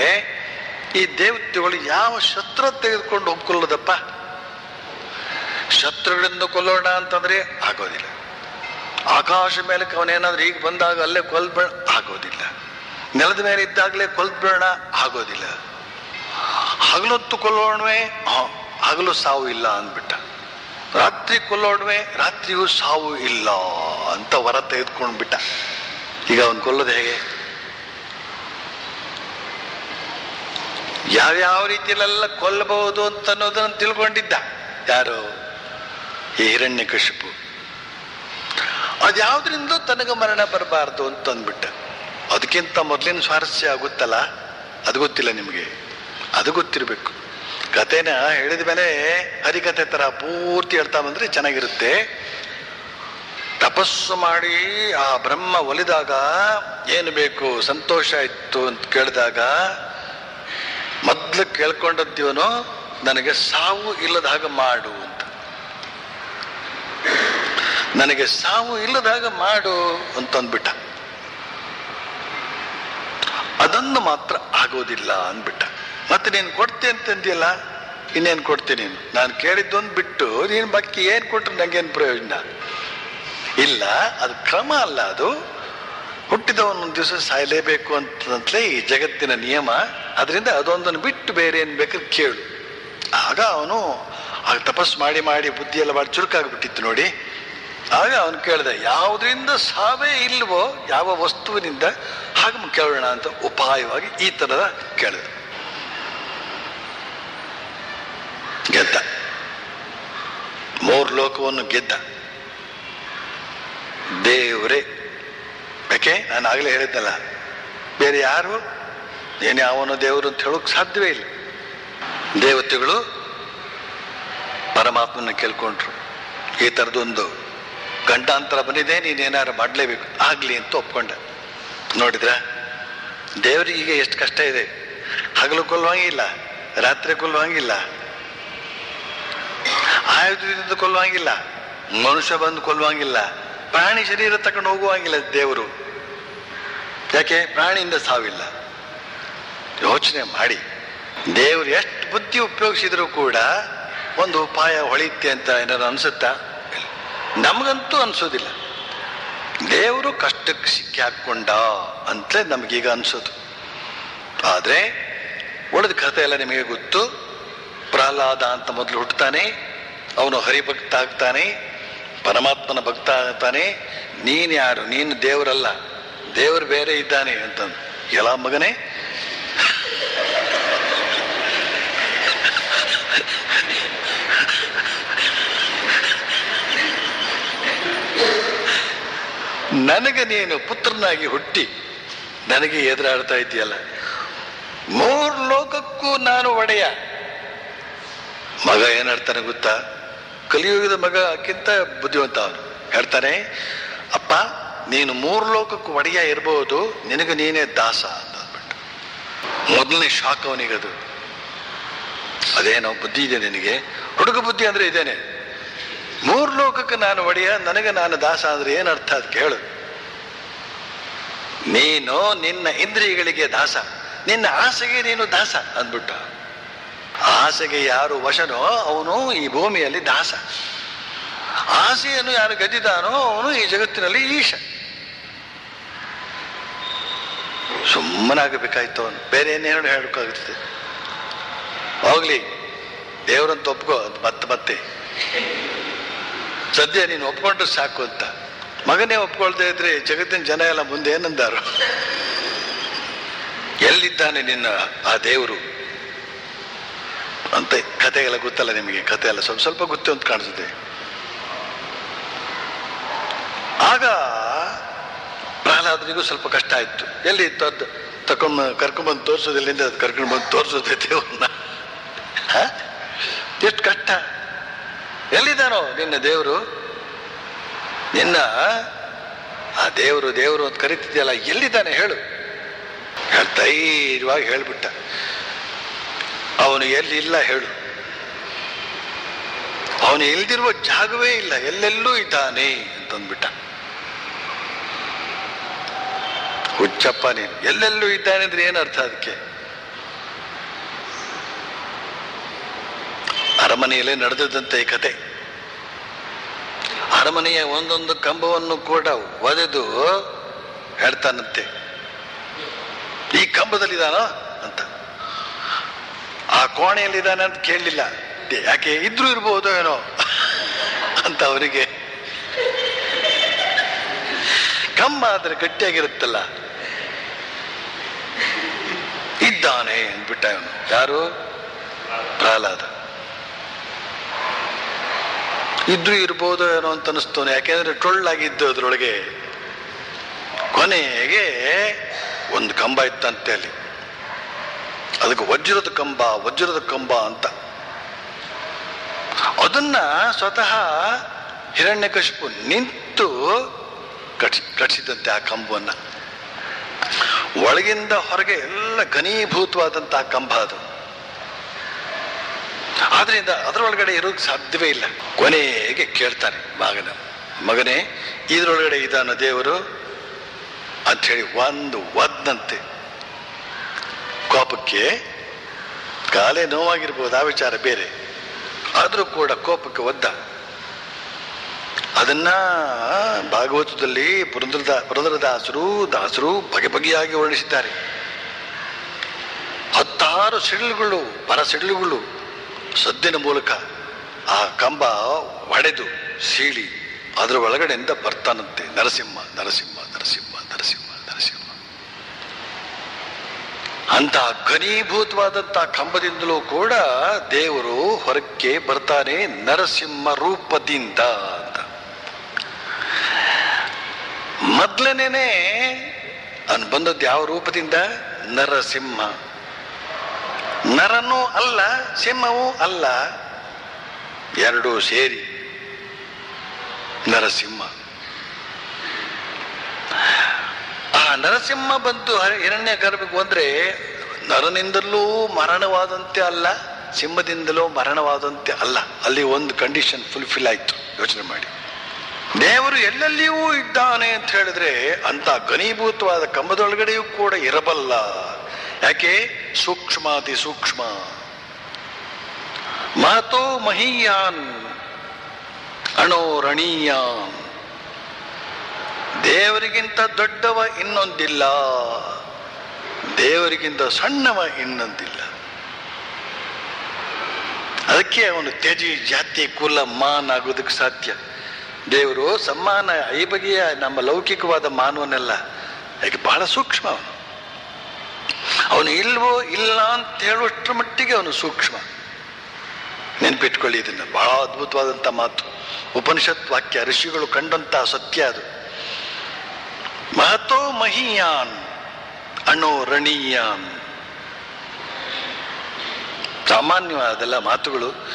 ಈ ದೇವತೆಗಳು ಯಾವ ಶಸ್ತ್ರ ತೆಗೆದುಕೊಂಡು ಒಪ್ಕೊಳ್ಳೋದಪ್ಪ ಶತ್ರುಗಳಿಂದ ಕೊಲ್ಲೋಣ ಅಂತಂದ್ರೆ ಆಗೋದಿಲ್ಲ. ಆಕಾಶ ಮೇಲೆ ಅವನೇನಾದ್ರೂ ಈಗ ಬಂದಾಗ ಅಲ್ಲೇ ಕೊಲ್ಬೇಡ ಆಗೋದಿಲ್ಲ. ನೆಲದ ಮೇಲೆ ಇದ್ದಾಗಲೇ ಕೊಲ್ಬೇಡ ಆಗೋದಿಲ್ಲ. ಹಗಲೊತ್ತು ಕೊಲ್ಲೋಣವೇ ಹಗಲು ಸಾವು ಇಲ್ಲ ಅಂದ್ಬಿಟ್ಟ. ರಾತ್ರಿ ಕೊಲ್ಲೋಣವೇ ರಾತ್ರಿಯೂ ಸಾವು ಇಲ್ಲ ಅಂತ ವರ ತೆಗೆದುಕೊಂಡು ಬಿಟ್ಟ ಈಗ ಅವನು ಕೊಲ್ಲೋದು ಹೇಗೆ? ಯಾವ್ಯಾವ ರೀತಿಯಲ್ಲೆಲ್ಲ ಕೊಲ್ಲಬಹುದು ಅಂತ ಅನ್ನೋದನ್ನು ತಿಳ್ಕೊಂಡಿದ್ದ. ಯಾರು? ಈ ಹಿರಣ್ಯ ಕಶಿಪು ಅದ್ಯಾವ್ದ್ರಿಂದ ತನಗೆ ಮರಣ ಬರಬಾರ್ದು ಅಂತ ಅಂದ್ಬಿಟ್ಟ. ಅದಕ್ಕಿಂತ ಮೊದಲಿನ ಸ್ವಾರಸ್ಯ ಆಗುತ್ತಲ್ಲ? ಅದು ಗೊತ್ತಿಲ್ಲ ನಿಮಗೆ. ಅದು ಗೊತ್ತಿರಬೇಕು. ಕಥೆನ ಹೇಳಿದ ಮೇಲೆ ಹರಿಕಥೆ ತರ ಪೂರ್ತಿ ಹೇಳ್ತಾ ಬಂದರೆ ಚೆನ್ನಾಗಿರುತ್ತೆ. ತಪಸ್ಸು ಮಾಡಿ ಆ ಬ್ರಹ್ಮ ಒಲಿದಾಗ ಏನು ಬೇಕು, ಸಂತೋಷ ಇತ್ತು ಅಂತ ಕೇಳಿದಾಗ ಮೊದ್ಲು ಕೇಳ್ಕೊಂಡದ್ದೀವನು ನನಗೆ ಸಾವು ಇಲ್ಲದ ಹಾಗೆ ಮಾಡು. ನನಗೆ ಸಾವು ಇಲ್ಲದಾಗ ಮಾಡು ಅಂತಂದ್ಬಿಟ್ಟ. ಅದನ್ನು ಮಾತ್ರ ಆಗೋದಿಲ್ಲ ಅಂದ್ಬಿಟ್ಟ. ಮತ್ತೆ ನೀನು ಕೊಡ್ತೆ ಅಂತಂದಿಯಲ್ಲ? ಇನ್ನೇನು ಕೊಡ್ತೀನಿ ನೀನು? ನಾನು ಕೇಳಿದ್ದೊಂದು ಬಿಟ್ಟು ನೀನು ಬಾಕಿ ಏನು ಕೊಟ್ರೆ ನಂಗೇನು ಪ್ರಯೋಜನ? ಇಲ್ಲ, ಅದು ಕ್ರಮ ಅಲ್ಲ ಅದು. ಹುಟ್ಟಿದವನೊಂದು ದಿವಸ ಸಾಯಲೇಬೇಕು ಅಂತಂತಲೇ ಈ ಜಗತ್ತಿನ ನಿಯಮ. ಅದರಿಂದ ಅದೊಂದನ್ನು ಬಿಟ್ಟು ಬೇರೆ ಏನು ಬೇಕಾದ್ರೆ ಕೇಳು. ಆಗ ಅವನು, ಆಗ ತಪಸ್ಸು ಮಾಡಿ ಮಾಡಿ ಬುದ್ಧಿ ಭಾಳ ಚುರುಕಾಗ್ಬಿಟ್ಟಿತ್ತು ನೋಡಿ. ಆಗ ಅವನು ಕೇಳಿದೆ, ಯಾವುದರಿಂದ ಸಾವೇ ಇಲ್ವೋ ಯಾವ ವಸ್ತುವಿನಿಂದ, ಹಾಗೆ ಕೇಳೋಣ ಅಂತ ಉಪಾಯವಾಗಿ ಈ ಥರದ ಕೇಳಿದೆ. ಗೆದ್ದ. ಮೂರು ಲೋಕವನ್ನು ಗೆದ್ದ. ದೇವರೇ. ಯಾಕೆ? ನಾನು ಆಗಲೇ ಹೇಳಿದ್ದಲ್ಲ. ಬೇರೆ ಯಾರು? ಏನು ಯಾವನು ದೇವರು ಅಂತ ಹೇಳೋಕೆ ಸಾಧ್ಯವೇ ಇಲ್ಲ. ದೇವತೆಗಳು ಪರಮಾತ್ಮನ ಕೇಳ್ಕೊಂಡ್ರು. ಈ ಥರದೊಂದು ಗಂಟಾಂತರ ಬಂದಿದೆ ನೀನೇನಾರು ಮಾಡಲೇಬೇಕು. ಆಗಲಿ ಅಂತ ಒಪ್ಕೊಂಡ. ನೋಡಿದ್ರ? ದೇವರಿಗೆ ಈಗ ಎಷ್ಟು ಕಷ್ಟ ಇದೆ. ಹಗಲು ಕೊಲ್ಲುವಂಗಿಲ್ಲ ರಾತ್ರಿ ಕೊಲ್ಲುವಂಗಿಲ್ಲ ಆಯುಧದಿಂದ ಕೊಲ್ಲುವಂಗಿಲ್ಲ ಮನುಷ್ಯ ಬಂದು ಕೊಲ್ಲುವಂಗಿಲ್ಲ ಪ್ರಾಣಿ ಶರೀರ ತಕೊಂಡು ಹೋಗುವಂಗಿಲ್ಲ ದೇವರು. ಯಾಕೆ? ಪ್ರಾಣಿಯಿಂದ ಸಾವಿಲ್ಲ. ಯೋಚನೆ ಮಾಡಿ. ದೇವರು ಎಷ್ಟು ಬುದ್ಧಿ ಉಪಯೋಗಿಸಿದ್ರು ಕೂಡ ಒಂದು ಉಪಾಯ ಹೊಳೆಯುತ್ತೆ ಅಂತ ಏನಾದ್ರು ಅನ್ಸುತ್ತಾ? ನಮಗಂತೂ ಅನ್ಸೋದಿಲ್ಲ. ದೇವರು ಕಷ್ಟಕ್ಕೆ ಸಿಕ್ಕಿ ಹಾಕ್ಕೊಂಡ ಅಂತಲೇ ನಮಗೀಗ ಅನಿಸೋದು. ಆದರೆ ಉಳಿದ ಕಥೆ ಎಲ್ಲ ನಿಮಗೆ ಗೊತ್ತು. ಪ್ರಹ್ಲಾದ ಅಂತ ಮೊದಲು ಹುಟ್ಟುತ್ತಾನೆ ಅವನು ಹರಿಭಕ್ತ ಆಗ್ತಾನೆ, ಪರಮಾತ್ಮನ ಭಕ್ತ ಆಗ್ತಾನೆ. ನೀನು ಯಾರು? ನೀನು ದೇವರಲ್ಲ. ದೇವರು ಬೇರೆ ಇದ್ದಾನೆ ಅಂತಂದು. ಎಲ್ಲ ಮಗನೇ ನನಗೆ ನೀನು ಪುತ್ರನಾಗಿ ಹುಟ್ಟಿ, ನನಗೆ ಎದುರಾಡ್ತಾ ಇದೆಯಲ್ಲ ಮೂರು ಲೋಕಕ್ಕೂ ನಾನು ಒಡೆಯ. ಮಗ ಏನ್ ಹೇಳ್ತಾನೆ ಗೊತ್ತಾ? ಕಲಿಯುಗದ ಮಗಕ್ಕಿಂತ ಬುದ್ಧಿವಂತ ಅವನು. ಹೇಳ್ತಾನೆ, ಅಪ್ಪ, ನೀನು ಮೂರು ಲೋಕಕ್ಕೂ ಒಡೆಯ ಇರಬಹುದು ನಿನಗೆ ನೀನೇ ದಾಸ ಅಂತ ಅಂದ್ಬಿಟ್ಟು. ಮೊದಲನೇ ಶಾಖ ಅವನಿಗದು. ಅದೇನೋ ಬುದ್ಧಿ ಇದೆ ನಿನಗೆ. ಹುಡುಗ ಬುದ್ಧಿ ಅಂದ್ರೆ ಇದೇನೆ. ಮೂರು ಲೋಕಕ್ಕೆ ನಾನು ಒಡೆಯ, ನನಗೆ ನಾನು ದಾಸ ಅಂದ್ರೆ ಏನ್ ಅರ್ಥ ಅದು ಕೇಳು. ನೀನು ನಿನ್ನ ಇಂದ್ರಿಯಗಳಿಗೆ ದಾಸ, ನಿನ್ನ ಆಸೆಗೆ ನೀನು ದಾಸ ಅಂದ್ಬಿಟ್ಟು. ಆಸೆಗೆ ಯಾರು ವಶನೋ ಅವನು ಈ ಭೂಮಿಯಲ್ಲಿ ದಾಸ. ಆಸೆಯನ್ನು ಯಾರು ಗದ್ದಿದಾನೋ ಅವನು ಈ ಜಗತ್ತಿನಲ್ಲಿ ಈಶ. ಸುಮ್ಮನಾಗಬೇಕಾಯ್ತು ಅವನು. ಬೇರೆ ಏನೇನು ಹೇಳಬೇಕಾಗುತ್ತದೆ ಹೋಗ್ಲಿ ದೇವರಂತ ಒಪ್ಕೋ ಸದ್ಯ ನೀನು ಒಪ್ಕೊಂಡ್ರೆ ಸಾಕು ಅಂತ. ಮಗನೇ ಒಪ್ಕೊಳ್ತಾ ಇದ್ರೆ ಜಗತ್ತಿನ ಜನ ಎಲ್ಲ ಮುಂದೆ ಏನಂದಾರು? ಎಲ್ಲಿದ್ದಾನೆ ನಿನ್ನ ಆ ದೇವರು? ಅಂತ ಕತೆ ಎಲ್ಲ ಗೊತ್ತಲ್ಲ ನಿಮಗೆ? ಕಥೆ ಎಲ್ಲ ಸ್ವಲ್ಪ ಸ್ವಲ್ಪ ಗೊತ್ತು ಅಂತ ಕಾಣಿಸುತ್ತೆ. ಆಗ ಪ್ರಹ್ಲಾದನಿಗೂ ಸ್ವಲ್ಪ ಕಷ್ಟ ಆಯ್ತು. ಎಲ್ಲಿ ತದ್ದು ತಕೊಂಡು ಕರ್ಕೊಂಡ್ಬಂದು ತೋರಿಸೋದು ಎಲ್ಲಿಂದ? ಅದು ಕರ್ಕೊಂಡು ಬಂದು ತೋರಿಸೋದು ದೇವ್ರನ್ನ. ಹ? ಎಷ್ಟು ಕಷ್ಟ? ಎಲ್ಲಿದ್ದಾನೋ ನಿನ್ನ ದೇವರು? ನಿನ್ನ ಆ ದೇವರು ದೇವರು ಅಂತ ಕರಿತಿದ್ಯಲ್ಲ, ಎಲ್ಲಿದ್ದಾನೆ ಹೇಳು. ಧೈರ್ಯವಾಗಿ ಹೇಳ್ಬಿಟ್ಟ. ಅವನು ಎಲ್ಲಿಲ್ಲ ಹೇಳು. ಅವನು ಎಲ್ದಿರುವ ಜಾಗವೇ ಇಲ್ಲ, ಎಲ್ಲೆಲ್ಲೂ ಇದ್ದಾನೆ ಅಂತಂದ್ಬಿಟ್ಟ. ಹುಚ್ಚಪ್ಪ ನೀನು, ಎಲ್ಲೆಲ್ಲೂ ಇದ್ದಾನೆ ಅಂದ್ರೆ ಏನರ್ಥ ಅದಕ್ಕೆ? ಅರಮನೆಯಲ್ಲೇ ನಡೆದಿದ್ದಂತೆ ಈ ಕತೆ. ಅರಮನೆಯ ಒಂದೊಂದು ಕಂಬವನ್ನು ಕೂಡ ಒದೆದು ಹೇಳ್ತಾನಂತೆ. ಈ ಕಂಬದಲ್ಲಿದ್ದಾನ ಅಂತ. ಆ ಕೋಣೆಯಲ್ಲಿದ್ದಾನೆ ಅಂತ ಕೇಳಲಿಲ್ಲ. ಯಾಕೆ ಇದ್ರು ಇರ್ಬೋದು ಏನೋ ಅಂತ ಅವರಿಗೆ. ಕಂಬ ಆದ್ರೆ ಗಟ್ಟಿಯಾಗಿರುತ್ತಲ್ಲ. ಇದ್ದಾನೆ ಅಂದ್ಬಿಟ್ಟ ಅವನು ಯಾರು? ಪ್ರಹ್ಲಾದ. ಇದ್ರೂ ಇರ್ಬೋದು ಏನೋ ಅಂತ ಅನಿಸ್ತವನು ಯಾಕೆಂದರೆ ಟೊಳ್ಳಾಗಿದ್ದು ಅದರೊಳಗೆ ಕೊನೆಗೆ ಒಂದು ಕಂಬ ಇತ್ತಂತೆ ಅಲ್ಲಿ. ಅದಕ್ಕೆ ವಜ್ರದ ಕಂಬ ವಜ್ರದ ಕಂಬ ಅಂತ. ಅದನ್ನ ಸ್ವತಃ ಹಿರಣ್ಯಕಶಿಪು ನಿಂತು ಕಟ್ ಕಟ್ಸಿದಂತೆ ಆ ಕಂಬವನ್ನ. ಒಳಗಿಂದ ಹೊರಗೆ ಎಲ್ಲ ಘನೀಭೂತವಾದಂತಹ ಕಂಬ ಅದು. ಆದ್ರಿಂದ ಅದರೊಳಗಡೆ ಇರೋಕೆ ಸಾಧ್ಯವೇ ಇಲ್ಲ. ಕೊನೆಗೆ ಕೇಳ್ತಾನೆ ಮಗನ. ಮಗನೇ, ಇದರೊಳಗಡೆ ಇದಾನ ದೇವರು? ಅಂಥೇಳಿ ಒಂದು ಒದ್ದಂತೆ ಕೋಪಕ್ಕೆ ಕಾಲೇ ನೋವಾಗಿರ್ಬೋದು, ಆ ವಿಚಾರ ಬೇರೆ. ಆದರೂ ಕೂಡ ಕೋಪಕ್ಕೆ ಒದ್ದ. ಅದನ್ನ ಭಾಗವತದಲ್ಲಿ ಪುರಂದ್ರದ, ಪುರಂದ್ರದಾಸರು, ದಾಸರು ಬಗೆ ಬಗೆಯಾಗಿ ವರ್ಣಿಸಿದ್ದಾರೆ. ಹತ್ತಾರು ಸಿಡಿಲುಗಳು ಪರ ಸಿಡಿಲುಗಳು ಸದ್ದಿನ ಮೂಲಕ ಆ ಕಂಬ ಒಡೆದು ಸೀಳಿ ಅದರ ಒಳಗಡೆಯಿಂದ ಬರ್ತಾನಂತೆ. ನರಸಿಂಹ ನರಸಿಂಹ ನರಸಿಂಹ ನರಸಿಂಹ ನರಸಿಂಹ. ಅಂತಹ ಘನೀಭೂತವಾದಂತಹ ಕಂಬದಿಂದಲೂ ಕೂಡ ದೇವರು ಹೊರಕ್ಕೆ ಬರ್ತಾನೆ ನರಸಿಂಹ ರೂಪದಿಂದ ಅಂತ. ಮೊದ್ಲನೇನೆ ಅನ್ ಬಂದದ್ದು ಯಾವ ರೂಪದಿಂದ? ನರಸಿಂಹ. ನರನೂ ಅಲ್ಲ, ಸಿಂಹವೂ ಅಲ್ಲ. ಎರಡೂ ಸೇರಿ ನರಸಿಂಹ. ಆ ನರಸಿಂಹ ಬಂತು ಹಿರಣ್ಯ ಗರ್ಭಕ್ಕೆ ಬಂದ್ರೆ ನರನಿಂದಲೂ ಮರಣವಾದಂತೆ ಅಲ್ಲ, ಸಿಂಹದಿಂದಲೂ ಮರಣವಾದಂತೆ ಅಲ್ಲ. ಅಲ್ಲಿ ಒಂದು ಕಂಡೀಷನ್ ಫುಲ್ಫಿಲ್ ಆಯ್ತು. ಯೋಚನೆ ಮಾಡಿ. ದೇವರು ಎಲ್ಲೆಲ್ಲಿಯೂ ಇದ್ದಾನೆ ಅಂತ ಹೇಳಿದ್ರೆ ಅಂತ ಘನೀಭೂತವಾದ ಕಂಬದೊಳಗಡೆಯೂ ಕೂಡ ಇರಬಲ್ಲ. ಯಾಕೆ? ಸೂಕ್ಷ್ಮಾತಿ ಸೂಕ್ಷ್ಮ. ಮಹತೋ ಮಹೀಯಾನ್ ಅಣೋರಣೀಯಾನ್ ದೇವರಿಗಿಂತ ದೊಡ್ಡವ ಇನ್ನೊಂದಿಲ್ಲ. ದೇವರಿಗಿಂತ ಸಣ್ಣವ ಇನ್ನೊಂದಿಲ್ಲ. ಅದಕ್ಕೆ ಅವನು ತ್ಯಜಿ ಜಾತಿ ಕುಲ ಮಾನ್ ಆಗೋದಕ್ಕೆ ಸಾಧ್ಯ. ದೇವರು ಸಮ್ಮಾನ ಈ ಬಗೆಯ ನಮ್ಮ ಲೌಕಿಕವಾದ ಮಾನವನೆಲ್ಲ. ಯಾಕೆ ಬಹಳ ಸೂಕ್ಷ್ಮ ಅವನು. ಅವನು ಇಲ್ವೋ ಇಲ್ಲ ಅಂತ ಹೇಳುವಷ್ಟರ ಮಟ್ಟಿಗೆ ಅವನು ಸೂಕ್ಷ್ಮ. ನೆನ್ಪಿಟ್ಕೊಳ್ಳಿ, ಇದನ್ನು ಬಹಳ ಅದ್ಭುತವಾದಂಥ ಮಾತು. ಉಪನಿಷತ್ ವಾಕ್ಯ, ಋಷಿಗಳು ಕಂಡಂತಹ ಸತ್ಯ ಅದು. ಮಹತೋ ಮಹಿಯಾನ್, ಅಣೋ ರಣೀಯಾನ್. ಸಾಮಾನ್ಯವಾದಲ್ಲ ಮಾತುಗಳು.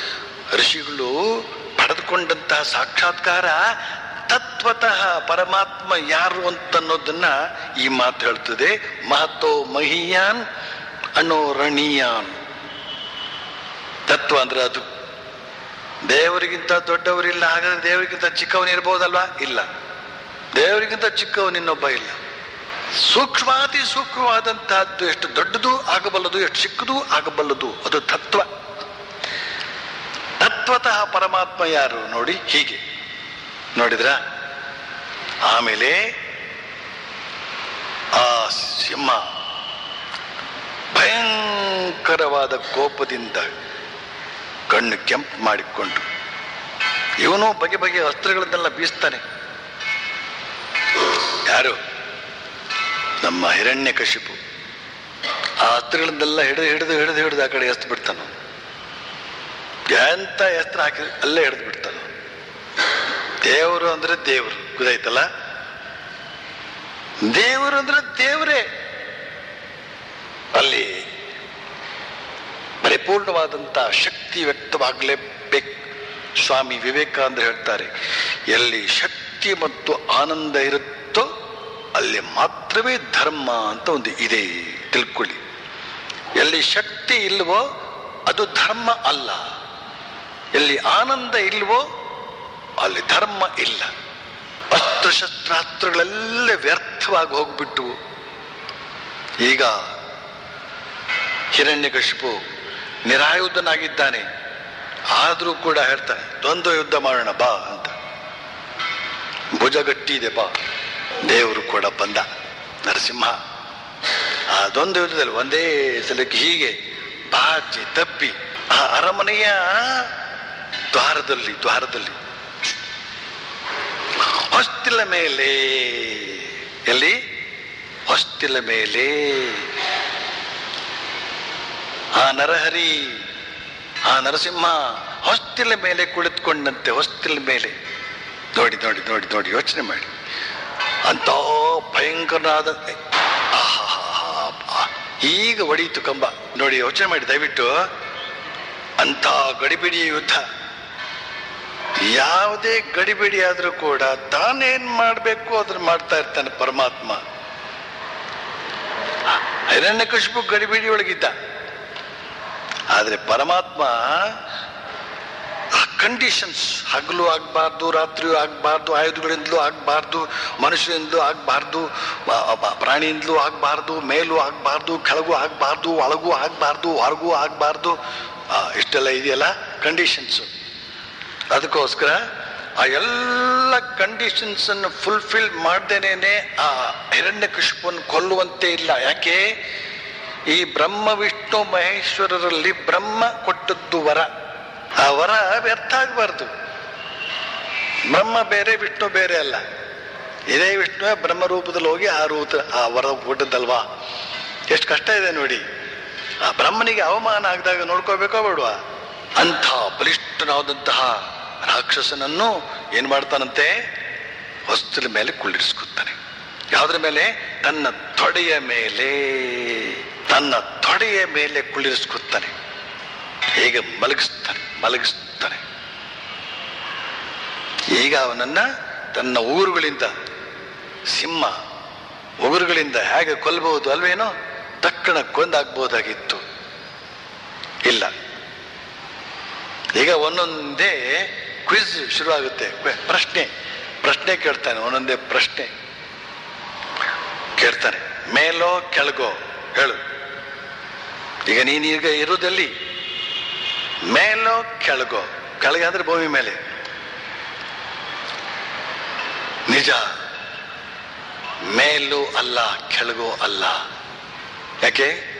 ಋಷಿಗಳು ಪಡೆದುಕೊಂಡಂತಹ ಸಾಕ್ಷಾತ್ಕಾರ ತತ್ವತಃ ಪರಮಾತ್ಮ ಯಾರು ಅಂತನ್ನೋದನ್ನ ಈ ಮಾತು ಹೇಳ್ತದೆ. ಮಹತ್ತೋ ಮಹಿಯಾನ್ ಅಣೋ ರಣೀಯಾನ್ ತತ್ವ ಅಂದ್ರೆ ಅದು. ದೇವರಿಗಿಂತ ದೊಡ್ಡವರಿಲ್ಲ, ಹಾಗಾದ್ರೆ ದೇವರಿಗಿಂತ ಚಿಕ್ಕವನಿರ್ಬೋದಲ್ವಾ ಇಲ್ಲ. ದೇವರಿಗಿಂತ ಚಿಕ್ಕವನಿನ್ನೊಬ್ಬ ಇಲ್ಲ. ಸೂಕ್ಷ್ಮಾತಿ ಸೂಕ್ಷ್ಮವಾದಂತಹದ್ದು ಎಷ್ಟು ದೊಡ್ಡದು ಆಗಬಲ್ಲದು, ಎಷ್ಟು ಚಿಕ್ಕದು ಆಗಬಲ್ಲದು, ಅದು ತತ್ವ. ತತ್ವತಃ ಪರಮಾತ್ಮ ಯಾರು ನೋಡಿ ಹೀಗೆ. ನೋಡಿದ್ರ? ಆಮೇಲೆ ಆ ಸಿಂಹ ಭಯಂಕರವಾದ ಕೋಪದಿಂದ ಕಣ್ಣು ಕೆಂಪು ಮಾಡಿಕೊಂಡು, ಇವನು ಬಗೆ ಬಗೆಯ ಅಸ್ತ್ರಗಳನ್ನೆಲ್ಲ ಬೀಸ್ತಾನೆ. ಯಾರು? ನಮ್ಮ ಹಿರಣ್ಯ ಕಶಿಪು ಆ ಅಸ್ತ್ರಗಳನ್ನೆಲ್ಲ ಹಿಡಿದು ಹಿಡಿದು ಹಿಡಿದು ಹಿಡಿದು ಆ ಕಡೆ ಎಸ್ತು ಬಿಡ್ತಾನ ಎಂತ ಎಸ್ತ್ರ ಹಾಕಿ ಅಲ್ಲೇ ಹಿಡಿದು ಬಿಡ್ತಾನೆ. ದೇವರು ಅಂದ್ರೆ ದೇವರು, ಗೊತ್ತಾಯ್ತಲ್ಲ? ದೇವರು ಅಂದ್ರೆ ದೇವರೇ. ಅಲ್ಲಿ ಪರಿಪೂರ್ಣವಾದಂತ ಶಕ್ತಿ ವ್ಯಕ್ತವಾಗಲೇಬೇಕು. ಸ್ವಾಮಿ ವಿವೇಕಾನಂದ ಹೇಳ್ತಾರೆ, ಎಲ್ಲಿ ಶಕ್ತಿ ಮತ್ತು ಆನಂದ ಇರುತ್ತೋ ಅಲ್ಲಿ ಮಾತ್ರವೇ ಧರ್ಮ ಅಂತ ಒಂದು ಇದೆ, ತಿಳ್ಕೊಳ್ಳಿ. ಎಲ್ಲಿ ಶಕ್ತಿ ಇಲ್ವೋ ಅದು ಧರ್ಮ ಅಲ್ಲ. ಎಲ್ಲಿ ಆನಂದ ಇಲ್ವೋ ಅಲ್ಲಿ ಧರ್ಮ ಇಲ್ಲ. ಅಸ್ತ್ರಶಸ್ತ್ರಾಸ್ತ್ರಗಳೆಲ್ಲ ವ್ಯರ್ಥವಾಗಿ ಹೋಗ್ಬಿಟ್ಟು. ಈಗ ಹಿರಣ್ಯಕಶಿಪು ನಿರಾಯುಧನಾಗಿದ್ದಾನೆ. ಆದರೂ ಕೂಡ ಹೇಳ್ತಾನೆ, ದ್ವಂದ್ವ ಯುದ್ಧ ಮಾಡೋಣ, ಬಾ ಅಂತ. ಭುಜ ಗಟ್ಟಿ ಇದೆ, ಬಾ. ದೇವರು ಕೂಡ ಬಂದ. ನರಸಿಂಹ, ಆ ದ್ವಂದ್ವ ಯುದ್ಧದಲ್ಲಿ ಒಂದೇ ಸಲಕ್ಕೆ ಹೀಗೆ ಬಾಚಿ ತಪ್ಪಿ, ಆ ಅರಮನೆಯ ದ್ವಾರದಲ್ಲಿ ದ್ವಾರದಲ್ಲಿ. ಹೊಸ್ತಿಲ ಮೇಲೆ. ಎಲ್ಲಿ? ಹೊಸ್ತಿಲ ಮೇಲೆ. ಆ ನರಹರಿ, ಆ ನರಸಿಂಹ ಹೊಸ್ತಿಲ ಮೇಲೆ ಕುಳಿತುಕೊಂಡಂತೆ, ಹೊಸ್ತಿಲ ಮೇಲೆ. ನೋಡಿ ನೋಡಿ ನೋಡಿ ನೋಡಿ, ಯೋಚನೆ ಮಾಡಿ. ಅಂತ ಭಯಂಕರನಾದ. ಈಗ ಒಡೀತು ಕಂಬ. ನೋಡಿ, ಯೋಚನೆ ಮಾಡಿ, ದಯವಿಟ್ಟು. ಅಂತ ಗಡಿಬಿಡಿ ಯುದ್ಧ. ಯಾವುದೇ ಗಡಿಬಿಡಿ ಆದರೂ ಕೂಡ ತಾನೇನ್ ಮಾಡಬೇಕು ಅದನ್ನು ಮಾಡ್ತಾ ಇರ್ತಾನೆ ಪರಮಾತ್ಮ. ಹಿರಣ್ಯಕಶಿಪು ಗಡಿಬಿಡಿ ಒಳಗಿದ್ದ. ಆದರೆ ಪರಮಾತ್ಮ ಕಂಡೀಷನ್ಸ್ ಹಗಲು ಆಗಬಾರ್ದು, ರಾತ್ರಿಯೂ ಆಗಬಾರ್ದು, ಆಯುಧಗಳಿಂದಲೂ ಆಗಬಾರ್ದು, ಮನುಷ್ಯರಿಂದಲೂ ಆಗಬಾರ್ದು ಪ್ರಾಣಿಯಿಂದಲೂ ಆಗಬಾರ್ದು, ಮೇಲೂ ಆಗಬಾರ್ದು, ಕೆಳಗೂ ಆಗಬಾರ್ದು, ಒಳಗೂ ಆಗಬಾರ್ದು, ಹೊರಗೂ ಆಗಬಾರ್ದು. ಇಷ್ಟೆಲ್ಲ ಇದೆಯಲ್ಲ ಕಂಡೀಷನ್ಸ್ ಅದಕ್ಕೋಸ್ಕರ ಆ ಎಲ್ಲ ಕಂಡೀಷನ್ಸ್ ಅನ್ನು ಫುಲ್ಫಿಲ್ ಮಾಡ್ದೇನೆ ಆ ಹಿರಣ್ಯ ಕೊಲ್ಲುವಂತೆ ಇಲ್ಲ. ಯಾಕೆ? ಈ ಬ್ರಹ್ಮ, ವಿಷ್ಣು, ಮಹೇಶ್ವರರಲ್ಲಿ ಬ್ರಹ್ಮ ಕೊಟ್ಟದ್ದು ವರ. ಆ ವರ ವ್ಯರ್ಥ ಆಗಬಾರ್ದು. ಬ್ರಹ್ಮ ಬೇರೆ, ವಿಷ್ಣು ಬೇರೆ ಅಲ್ಲ. ಇದೇ ವಿಷ್ಣುವೇ ಬ್ರಹ್ಮ ರೂಪದಲ್ಲಿ ಹೋಗಿ ಆ ರೂಪ, ಆ ವರ ಕೊಟ್ಟದ್ದಲ್ವಾ? ಎಷ್ಟು ಕಷ್ಟ ಇದೆ ನೋಡಿ. ಆ ಬ್ರಹ್ಮನಿಗೆ ಅವಮಾನ ಆಗದಾಗ ನೋಡ್ಕೋಬೇಕೋ ಬೇಡುವ? ಅಂಥ ಬಲಿಷ್ಠನಾದಂತಹ ರಾಕ್ಷಸನನ್ನು ಏನ್ ಮಾಡ್ತಾನಂತೆ? ವಸ್ತುಲ ಮೇಲೆ ಕುಳ್ಳಿರಿಸ್ಕೊತಾನೆ. ಯಾವುದ್ರ ಮೇಲೆ? ತನ್ನ ತೊಡೆಯ ಮೇಲೆ. ತನ್ನ ತೊಡೆಯ ಮೇಲೆ ಕುಳ್ಳಿರಿಸ್ಕೊತಾನೆ. ಹೀಗೆ ಮಲಗಿಸ್ತಾನೆ ಮಲಗಿಸ್ತಾನೆ. ಈಗ ಅವನನ್ನ ತನ್ನ ಊರುಗಳಿಂದ, ಸಿಂಹ ಉಗುರುಗಳಿಂದ ಹೇಗೆ ಕೊಲ್ಲಬಹುದು ಅಲ್ವೇನೋ, ತಕ್ಷಣ ಕೊಂದಾಗಬಹುದಾಗಿತ್ತು ಇಲ್ಲ. ಈಗ ಒಂದೊಂದೇ ಕ್ವಿಜ್ ಶುರುವಾಗುತ್ತೆ. ಪ್ರಶ್ನೆ. ಪ್ರಶ್ನೆ ಕೇಳ್ತಾನೆ, ಒಂದೊಂದೇ ಪ್ರಶ್ನೆ. ಕೇಳ್ತಾನೆ. ಮೇಲೋ, ಕೆಳಗೋ? ಹೇಳು. ಈಗ ನೀನೀಗ ಇರುವುದಲ್ಲಿ? ಮೇಲೋ, ಕೆಳಗೋ? ಕೆಳಗೆ ಅಂದ್ರೆ ಭೂಮಿ ಮೇಲೆ. ನಿಜ. ಮೇಲೂ ಅಲ್ಲ, ಕೆಳಗೋ ಅಲ್ಲ. ಯಾಕೆ?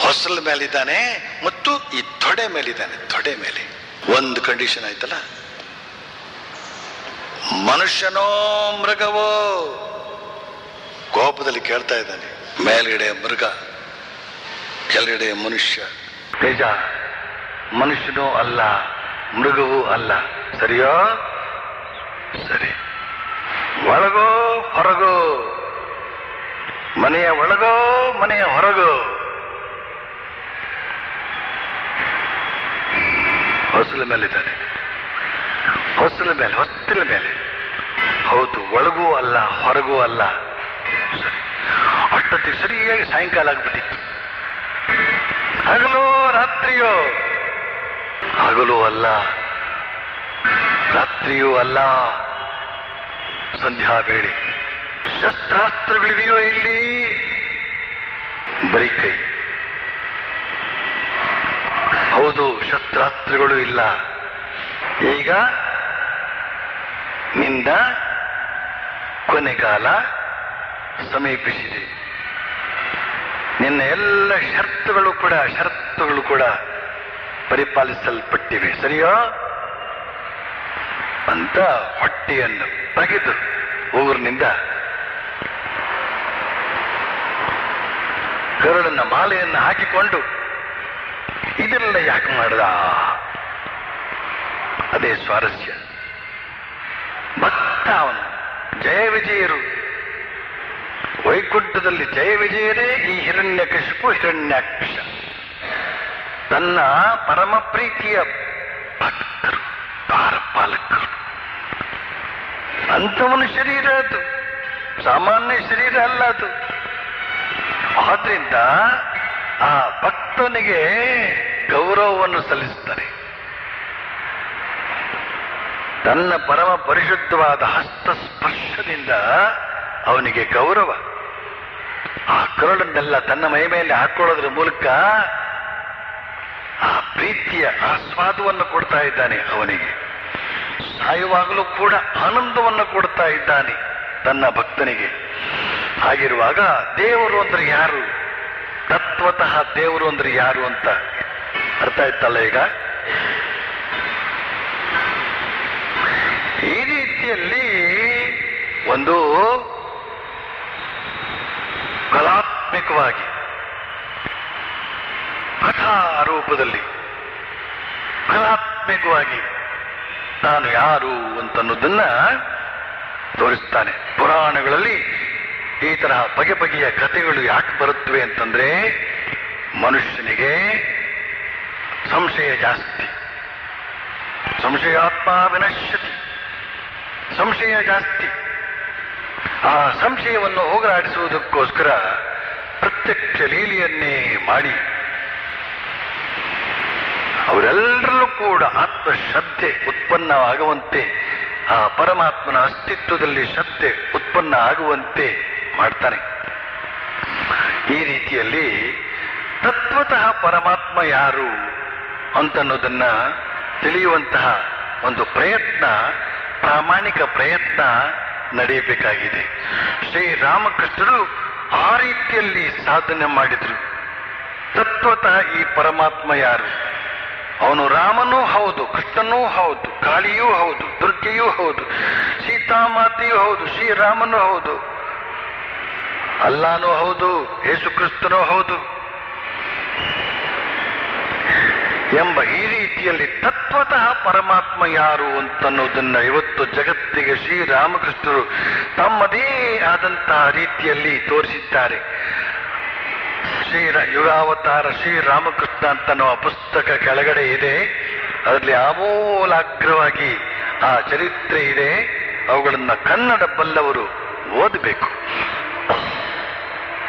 ಹೊಸಲ ಮೇಲಿದ್ದಾನೆ ಮತ್ತು ಈ ತೊಡೆ ಮೇಲಿದ್ದಾನೆ, ತೊಡೆ ಮೇಲೆ. ಒಂದು ಕಂಡೀಷನ್ ಆಯ್ತಲ್ಲ? ಮನುಷ್ಯನೋ ಮೃಗವೋ? ಕೋಪದಲ್ಲಿ ಕೇಳ್ತಾ ಇದ್ದಾನೆ. ಮೇಲ್ಗಡೆ ಮೃಗ, ಕೆಳಗಡೆ ಮನುಷ್ಯ. ನಿಜ ಮನುಷ್ಯನೂ ಅಲ್ಲ, ಮೃಗವೂ ಅಲ್ಲ. ಸರಿಯೋ? ಸರಿ. ಒಳಗೋ ಹೊರಗೋ? ಮನೆಯ ಒಳಗೋ, ಮನೆಯ ಹೊರಗೋ? ಹೊಸಲ ಮೇಲಿದ್ದಾನೆ. ಹೊಸಲ ಮೇಲೆ ಹೊತ್ತಿನ ಮೇಲೆ. ಹೌದು, ಒಳಗೂ ಅಲ್ಲ, ಹೊರಗೂ ಅಲ್ಲ. ಅಷ್ಟೊತ್ತಿಗೆ ಸರಿಯಾಗಿ ಸಾಯಂಕಾಲ ಆಗ್ಬಿಟ್ಟಿತ್ತು. ಹಗಲು ರಾತ್ರಿಯೋ. ಹಗಲು ಅಲ್ಲ, ರಾತ್ರಿಯೂ ಅಲ್ಲ. ಸಂಧ್ಯಾ ವೇಳೆ ಶಸ್ತ್ರಾಸ್ತ್ರಗಳಿವೆಯೋ ಇಲ್ಲಿ? ಬರೀ ಕೈ. ಹೌದು, ಶಸ್ತ್ರಾಸ್ತ್ರಗಳು ಇಲ್ಲ. ಈಗ ನಿಂದ ಕೊನೆಗಾಲ ಸಮೀಪಿಸಿದೆ. ನಿನ್ನ ಎಲ್ಲ ಷರತ್ತುಗಳು ಕೂಡ ಷರತ್ತುಗಳು ಕೂಡ ಪರಿಪಾಲಿಸಲ್ಪಟ್ಟಿವೆ. ಸರಿಯೋ? ಅಂತ ಹೊಟ್ಟೆಯನ್ನು ಬಗೆದು ಊರಿನಿಂದ ಕರುಳನ್ನ ಮಾಲೆಯನ್ನು ಹಾಕಿಕೊಂಡು ಇದೆಲ್ಲ ಯಾಕೆ ಮಾಡ್ದ? ಅದೇ ಸ್ವಾರಸ್ಯ. ಭಕ್ತ ಅವನು. ಜಯ ವಿಜಯರು. ವೈಕುಂಠದಲ್ಲಿ ಜಯ ವಿಜಯರೇ ಈ ಹಿರಣ್ಯಕಶಿಪು ಹಿರಣ್ಯಾಕ್ಷ ತನ್ನ ಪರಮ ಪ್ರೀತಿಯ ಭಕ್ತರು ಪಾಲಕರು ಅಂಥವನ ಶರೀರ ಅದು. ಸಾಮಾನ್ಯ ಶರೀರ ಅಲ್ಲ ಅದು. ಆದ್ರಿಂದ ಆ ಭಕ್ತನಿಗೆ ಗೌರವವನ್ನು ಸಲ್ಲಿಸುತ್ತಾರೆ. ತನ್ನ ಪರಮ ಪರಿಶುದ್ಧವಾದ ಹಸ್ತಸ್ಪರ್ಶದಿಂದ ಅವನಿಗೆ ಗೌರವ. ಆ ಕರುಳನ್ನೆಲ್ಲ ತನ್ನ ಮೈ ಮೇಲೆ ಹಾಕೊಳ್ಳೋದ್ರ ಮೂಲಕ ಆ ಪ್ರೀತಿಯ ಆಸ್ವಾದವನ್ನು ಕೊಡ್ತಾ ಇದ್ದಾನೆ ಅವನಿಗೆ. ಸಾಯುವಾಗಲೂ ಕೂಡ ಆನಂದವನ್ನು ಕೊಡ್ತಾ ಇದ್ದಾನೆ ತನ್ನ ಭಕ್ತನಿಗೆ. ಹಾಗಿರುವಾಗ ದೇವರು ಅಂದ್ರೆ ಯಾರು? ತತ್ವತಃ ದೇವರು ಅಂದ್ರೆ ಯಾರು ಅಂತ ಅರ್ಥ ಆಯ್ತಲ್ಲ ಈಗ? ಈ ರೀತಿಯಲ್ಲಿ ಒಂದು ಕಲಾತ್ಮಕವಾಗಿ ಕಥಾ ರೂಪದಲ್ಲಿ ಕಲಾತ್ಮಕವಾಗಿ ನಾನು ಯಾರು ಅಂತನ್ನೋದನ್ನ ತೋರಿಸ್ತಾನೆ. ಪುರಾಣಗಳಲ್ಲಿ ಈ ತರಹ ಬಗೆ ಬಗೆಯ ಕಥೆಗಳು ಯಾಕೆ ಬರುತ್ತವೆ ಅಂತಂದ್ರೆ ಮನುಷ್ಯನಿಗೆ ಸಂಶಯ ಜಾಸ್ತಿ. ಸಂಶಯಾತ್ಮ ವಿನಶ್ಯತಿ. ಸಂಶಯ ಜಾಸ್ತಿ. ಆ ಸಂಶಯವನ್ನು ಹೋಗಲಾಡಿಸುವುದಕ್ಕೋಸ್ಕರ ಪ್ರತ್ಯಕ್ಷ ಲೀಲೆಯನ್ನೇ ಮಾಡಿ. ಅವರೆಲ್ಲರಲ್ಲೂ ಕೂಡ ಆತ್ಮಶ್ರದ್ಧೆ ಉತ್ಪನ್ನವಾಗುವಂತೆ ಆ ಪರಮಾತ್ಮನ ಅಸ್ತಿತ್ವದಲ್ಲಿ ಶ್ರದ್ಧೆ ಉತ್ಪನ್ನ ಆಗುವಂತೆ ಮಾಡ್ತಾನೆ. ಈ ರೀತಿಯಲ್ಲಿ ತತ್ವತಃ ಪರಮಾತ್ಮ ಯಾರು? ಅಂತನ್ನೋದನ್ನ ತಿಳಿಯುವಂತಹ ಒಂದು ಪ್ರಯತ್ನ, ಪ್ರಾಮಾಣಿಕ ಪ್ರಯತ್ನ ನಡೆಯಬೇಕಾಗಿದೆ. ಶ್ರೀರಾಮಕೃಷ್ಣರು ಆ ರೀತಿಯಲ್ಲಿ ಸಾಧನೆ ಮಾಡಿದರು. ತತ್ವತಃ ಈ ಪರಮಾತ್ಮ ಯಾರು? ಅವನು ರಾಮನೂ ಹೌದು, ಕೃಷ್ಣನೂ ಹೌದು, ಕಾಳಿಯೂ ಹೌದು, ದುರ್ಗೆಯೂ ಹೌದು, ಸೀತಾಮಾತೆಯೂ ಹೌದು, ಶ್ರೀರಾಮನೂ ಹೌದು. ಅಲ್ಲಾನೂ ಹೌದು, ಯೇಸು ಕ್ರಿಸ್ತನೂ ಹೌದು. ಎಂಬ ಈ ರೀತಿಯಲ್ಲಿ ತತ್ವತಃ ಪರಮಾತ್ಮ ಯಾರು ಅಂತನ್ನುವುದನ್ನ ಇವತ್ತು ಜಗತ್ತಿಗೆ ಶ್ರೀರಾಮಕೃಷ್ಣರು ತಮ್ಮದೇ ಆದಂತಹ ರೀತಿಯಲ್ಲಿ ತೋರಿಸಿದ್ದಾರೆ. ಶ್ರೀ ಯುಗಾವತಾರ ಶ್ರೀರಾಮಕೃಷ್ಣ ಅಂತ ಪುಸ್ತಕ ಕೆಳಗಡೆ ಇದೆ. ಅದರಲ್ಲಿ ಆಮೂಲಾಗ್ರವಾಗಿ ಆ ಚರಿತ್ರೆ ಇದೆ. ಅವುಗಳನ್ನ ಕನ್ನಡ ಬಲ್ಲವರು ಓದಬೇಕು.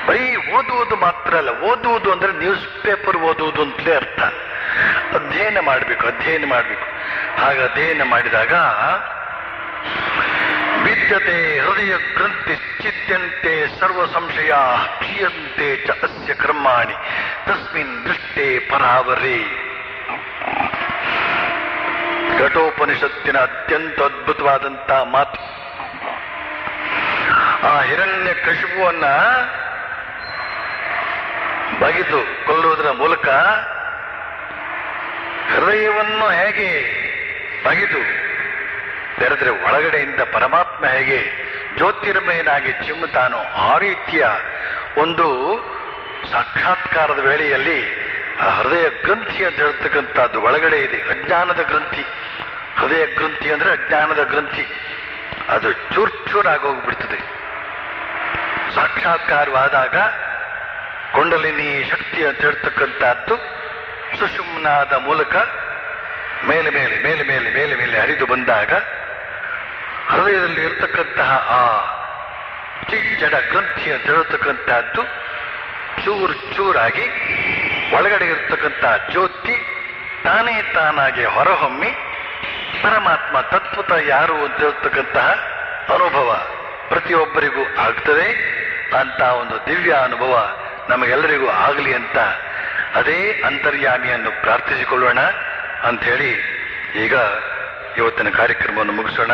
ಬರೀ ಓದುವುದು ಮಾತ್ರ ಅಲ್ಲ, ಓದುವುದು ಅಂದ್ರೆ ನ್ಯೂಸ್ ಪೇಪರ್ ಓದುವುದು ಅಂತಲೇ ಅರ್ಥ. ಅಧ್ಯಯನ ಮಾಡಬೇಕು ಅಧ್ಯಯನ ಮಾಡಬೇಕು. ಹಾಗ ಅಧ್ಯಯನ ಮಾಡಿದಾಗ, ವಿದ್ಯತೆ ಹೃದಯ ಗ್ರಂಥಿ ಚಿತ್ಯಂತೆ ಸರ್ವ ಸಂಶಯ ಕ್ಷೀಯಂತೆ ಚ ಅಸ್ಯ ಕರ್ಮಾಣಿ, ತಸ್ಮಿನ್ ದೃಷ್ಟೇ ಪರಾವರಿ. ಘಟೋಪನಿಷತ್ತಿನ ಅತ್ಯಂತ ಅದ್ಭುತವಾದಂತಹ ಮಾತು. ಆ ಹಿರಣ್ಯ ಕಶುಪುವನ್ನ ಬಗೆದು ಕೊಲ್ಲುವುದರ ಮೂಲಕ ಹೃದಯವನ್ನು ಹೇಗೆ ಬಗೆದು ತೆರೆದ್ರೆ ಒಳಗಡೆಯಿಂದ ಪರಮಾತ್ಮ ಹೇಗೆ ಜ್ಯೋತಿರ್ಮಯನಾಗಿ ಚಿಮ್ಮುತ್ತಾನೋ ಆ ರೀತಿಯ ಒಂದು ಸಾಕ್ಷಾತ್ಕಾರದ ವೇಳೆಯಲ್ಲಿ ಆ ಹೃದಯ ಗ್ರಂಥಿ ಅಂತ ಹೇಳ್ತಕ್ಕಂಥದ್ದು ಒಳಗಡೆ ಇದೆ. ಅಜ್ಞಾನದ ಗ್ರಂಥಿ. ಹೃದಯ ಗ್ರಂಥಿ ಅಂದ್ರೆ ಅಜ್ಞಾನದ ಗ್ರಂಥಿ. ಅದು ಚೂರ್ ಚೂರಾಗಿ ಹೋಗ್ಬಿಡ್ತದೆ ಸಾಕ್ಷಾತ್ಕಾರವಾದಾಗ ಕೊಂಡಲಿನಿ ಶಕ್ತಿ ಅಂತ ಹೇಳ್ತಕ್ಕಂಥದ್ದು ಸುಷುಮ್ನಾದ ಮೂಲಕ ಮೇಲೆ ಮೇಲೆ ಮೇಲೆ ಮೇಲೆ ಮೇಲೆ ಮೇಲೆ ಹರಿದು ಬಂದಾಗ ಹೃದಯದಲ್ಲಿ ಇರತಕ್ಕಂತಹ ಆ ಜಡ ಗ್ರಂಥಿಯ ಅಂತ ಹೇಳ್ತಕ್ಕಂಥದ್ದು ಚೂರು ಚೂರಾಗಿ ಒಳಗಡೆ ಇರತಕ್ಕಂತಹ ಜ್ಯೋತಿ ತಾನೇ ತಾನಾಗಿ ಹೊರಹೊಮ್ಮಿ ಪರಮಾತ್ಮ ತತ್ವತ ಯಾರು ಅಂತ ಹೇಳ್ತಕ್ಕಂತಹ ಅನುಭವ ಪ್ರತಿಯೊಬ್ಬರಿಗೂ ಆಗ್ತದೆ. ಅಂತ ಒಂದು ದಿವ್ಯ ಅನುಭವ ನಮಗೆಲ್ಲರಿಗೂ ಆಗಲಿ ಅಂತ ಅದೇ ಅಂತರ್ಯಾಮಿಯನ್ನು ಪ್ರಾರ್ಥಿಸಿಕೊಳ್ಳೋಣ ಅಂತ ಈಗ ಇವತ್ತಿನ ಕಾರ್ಯಕ್ರಮವನ್ನು ಮುಗಿಸೋಣ.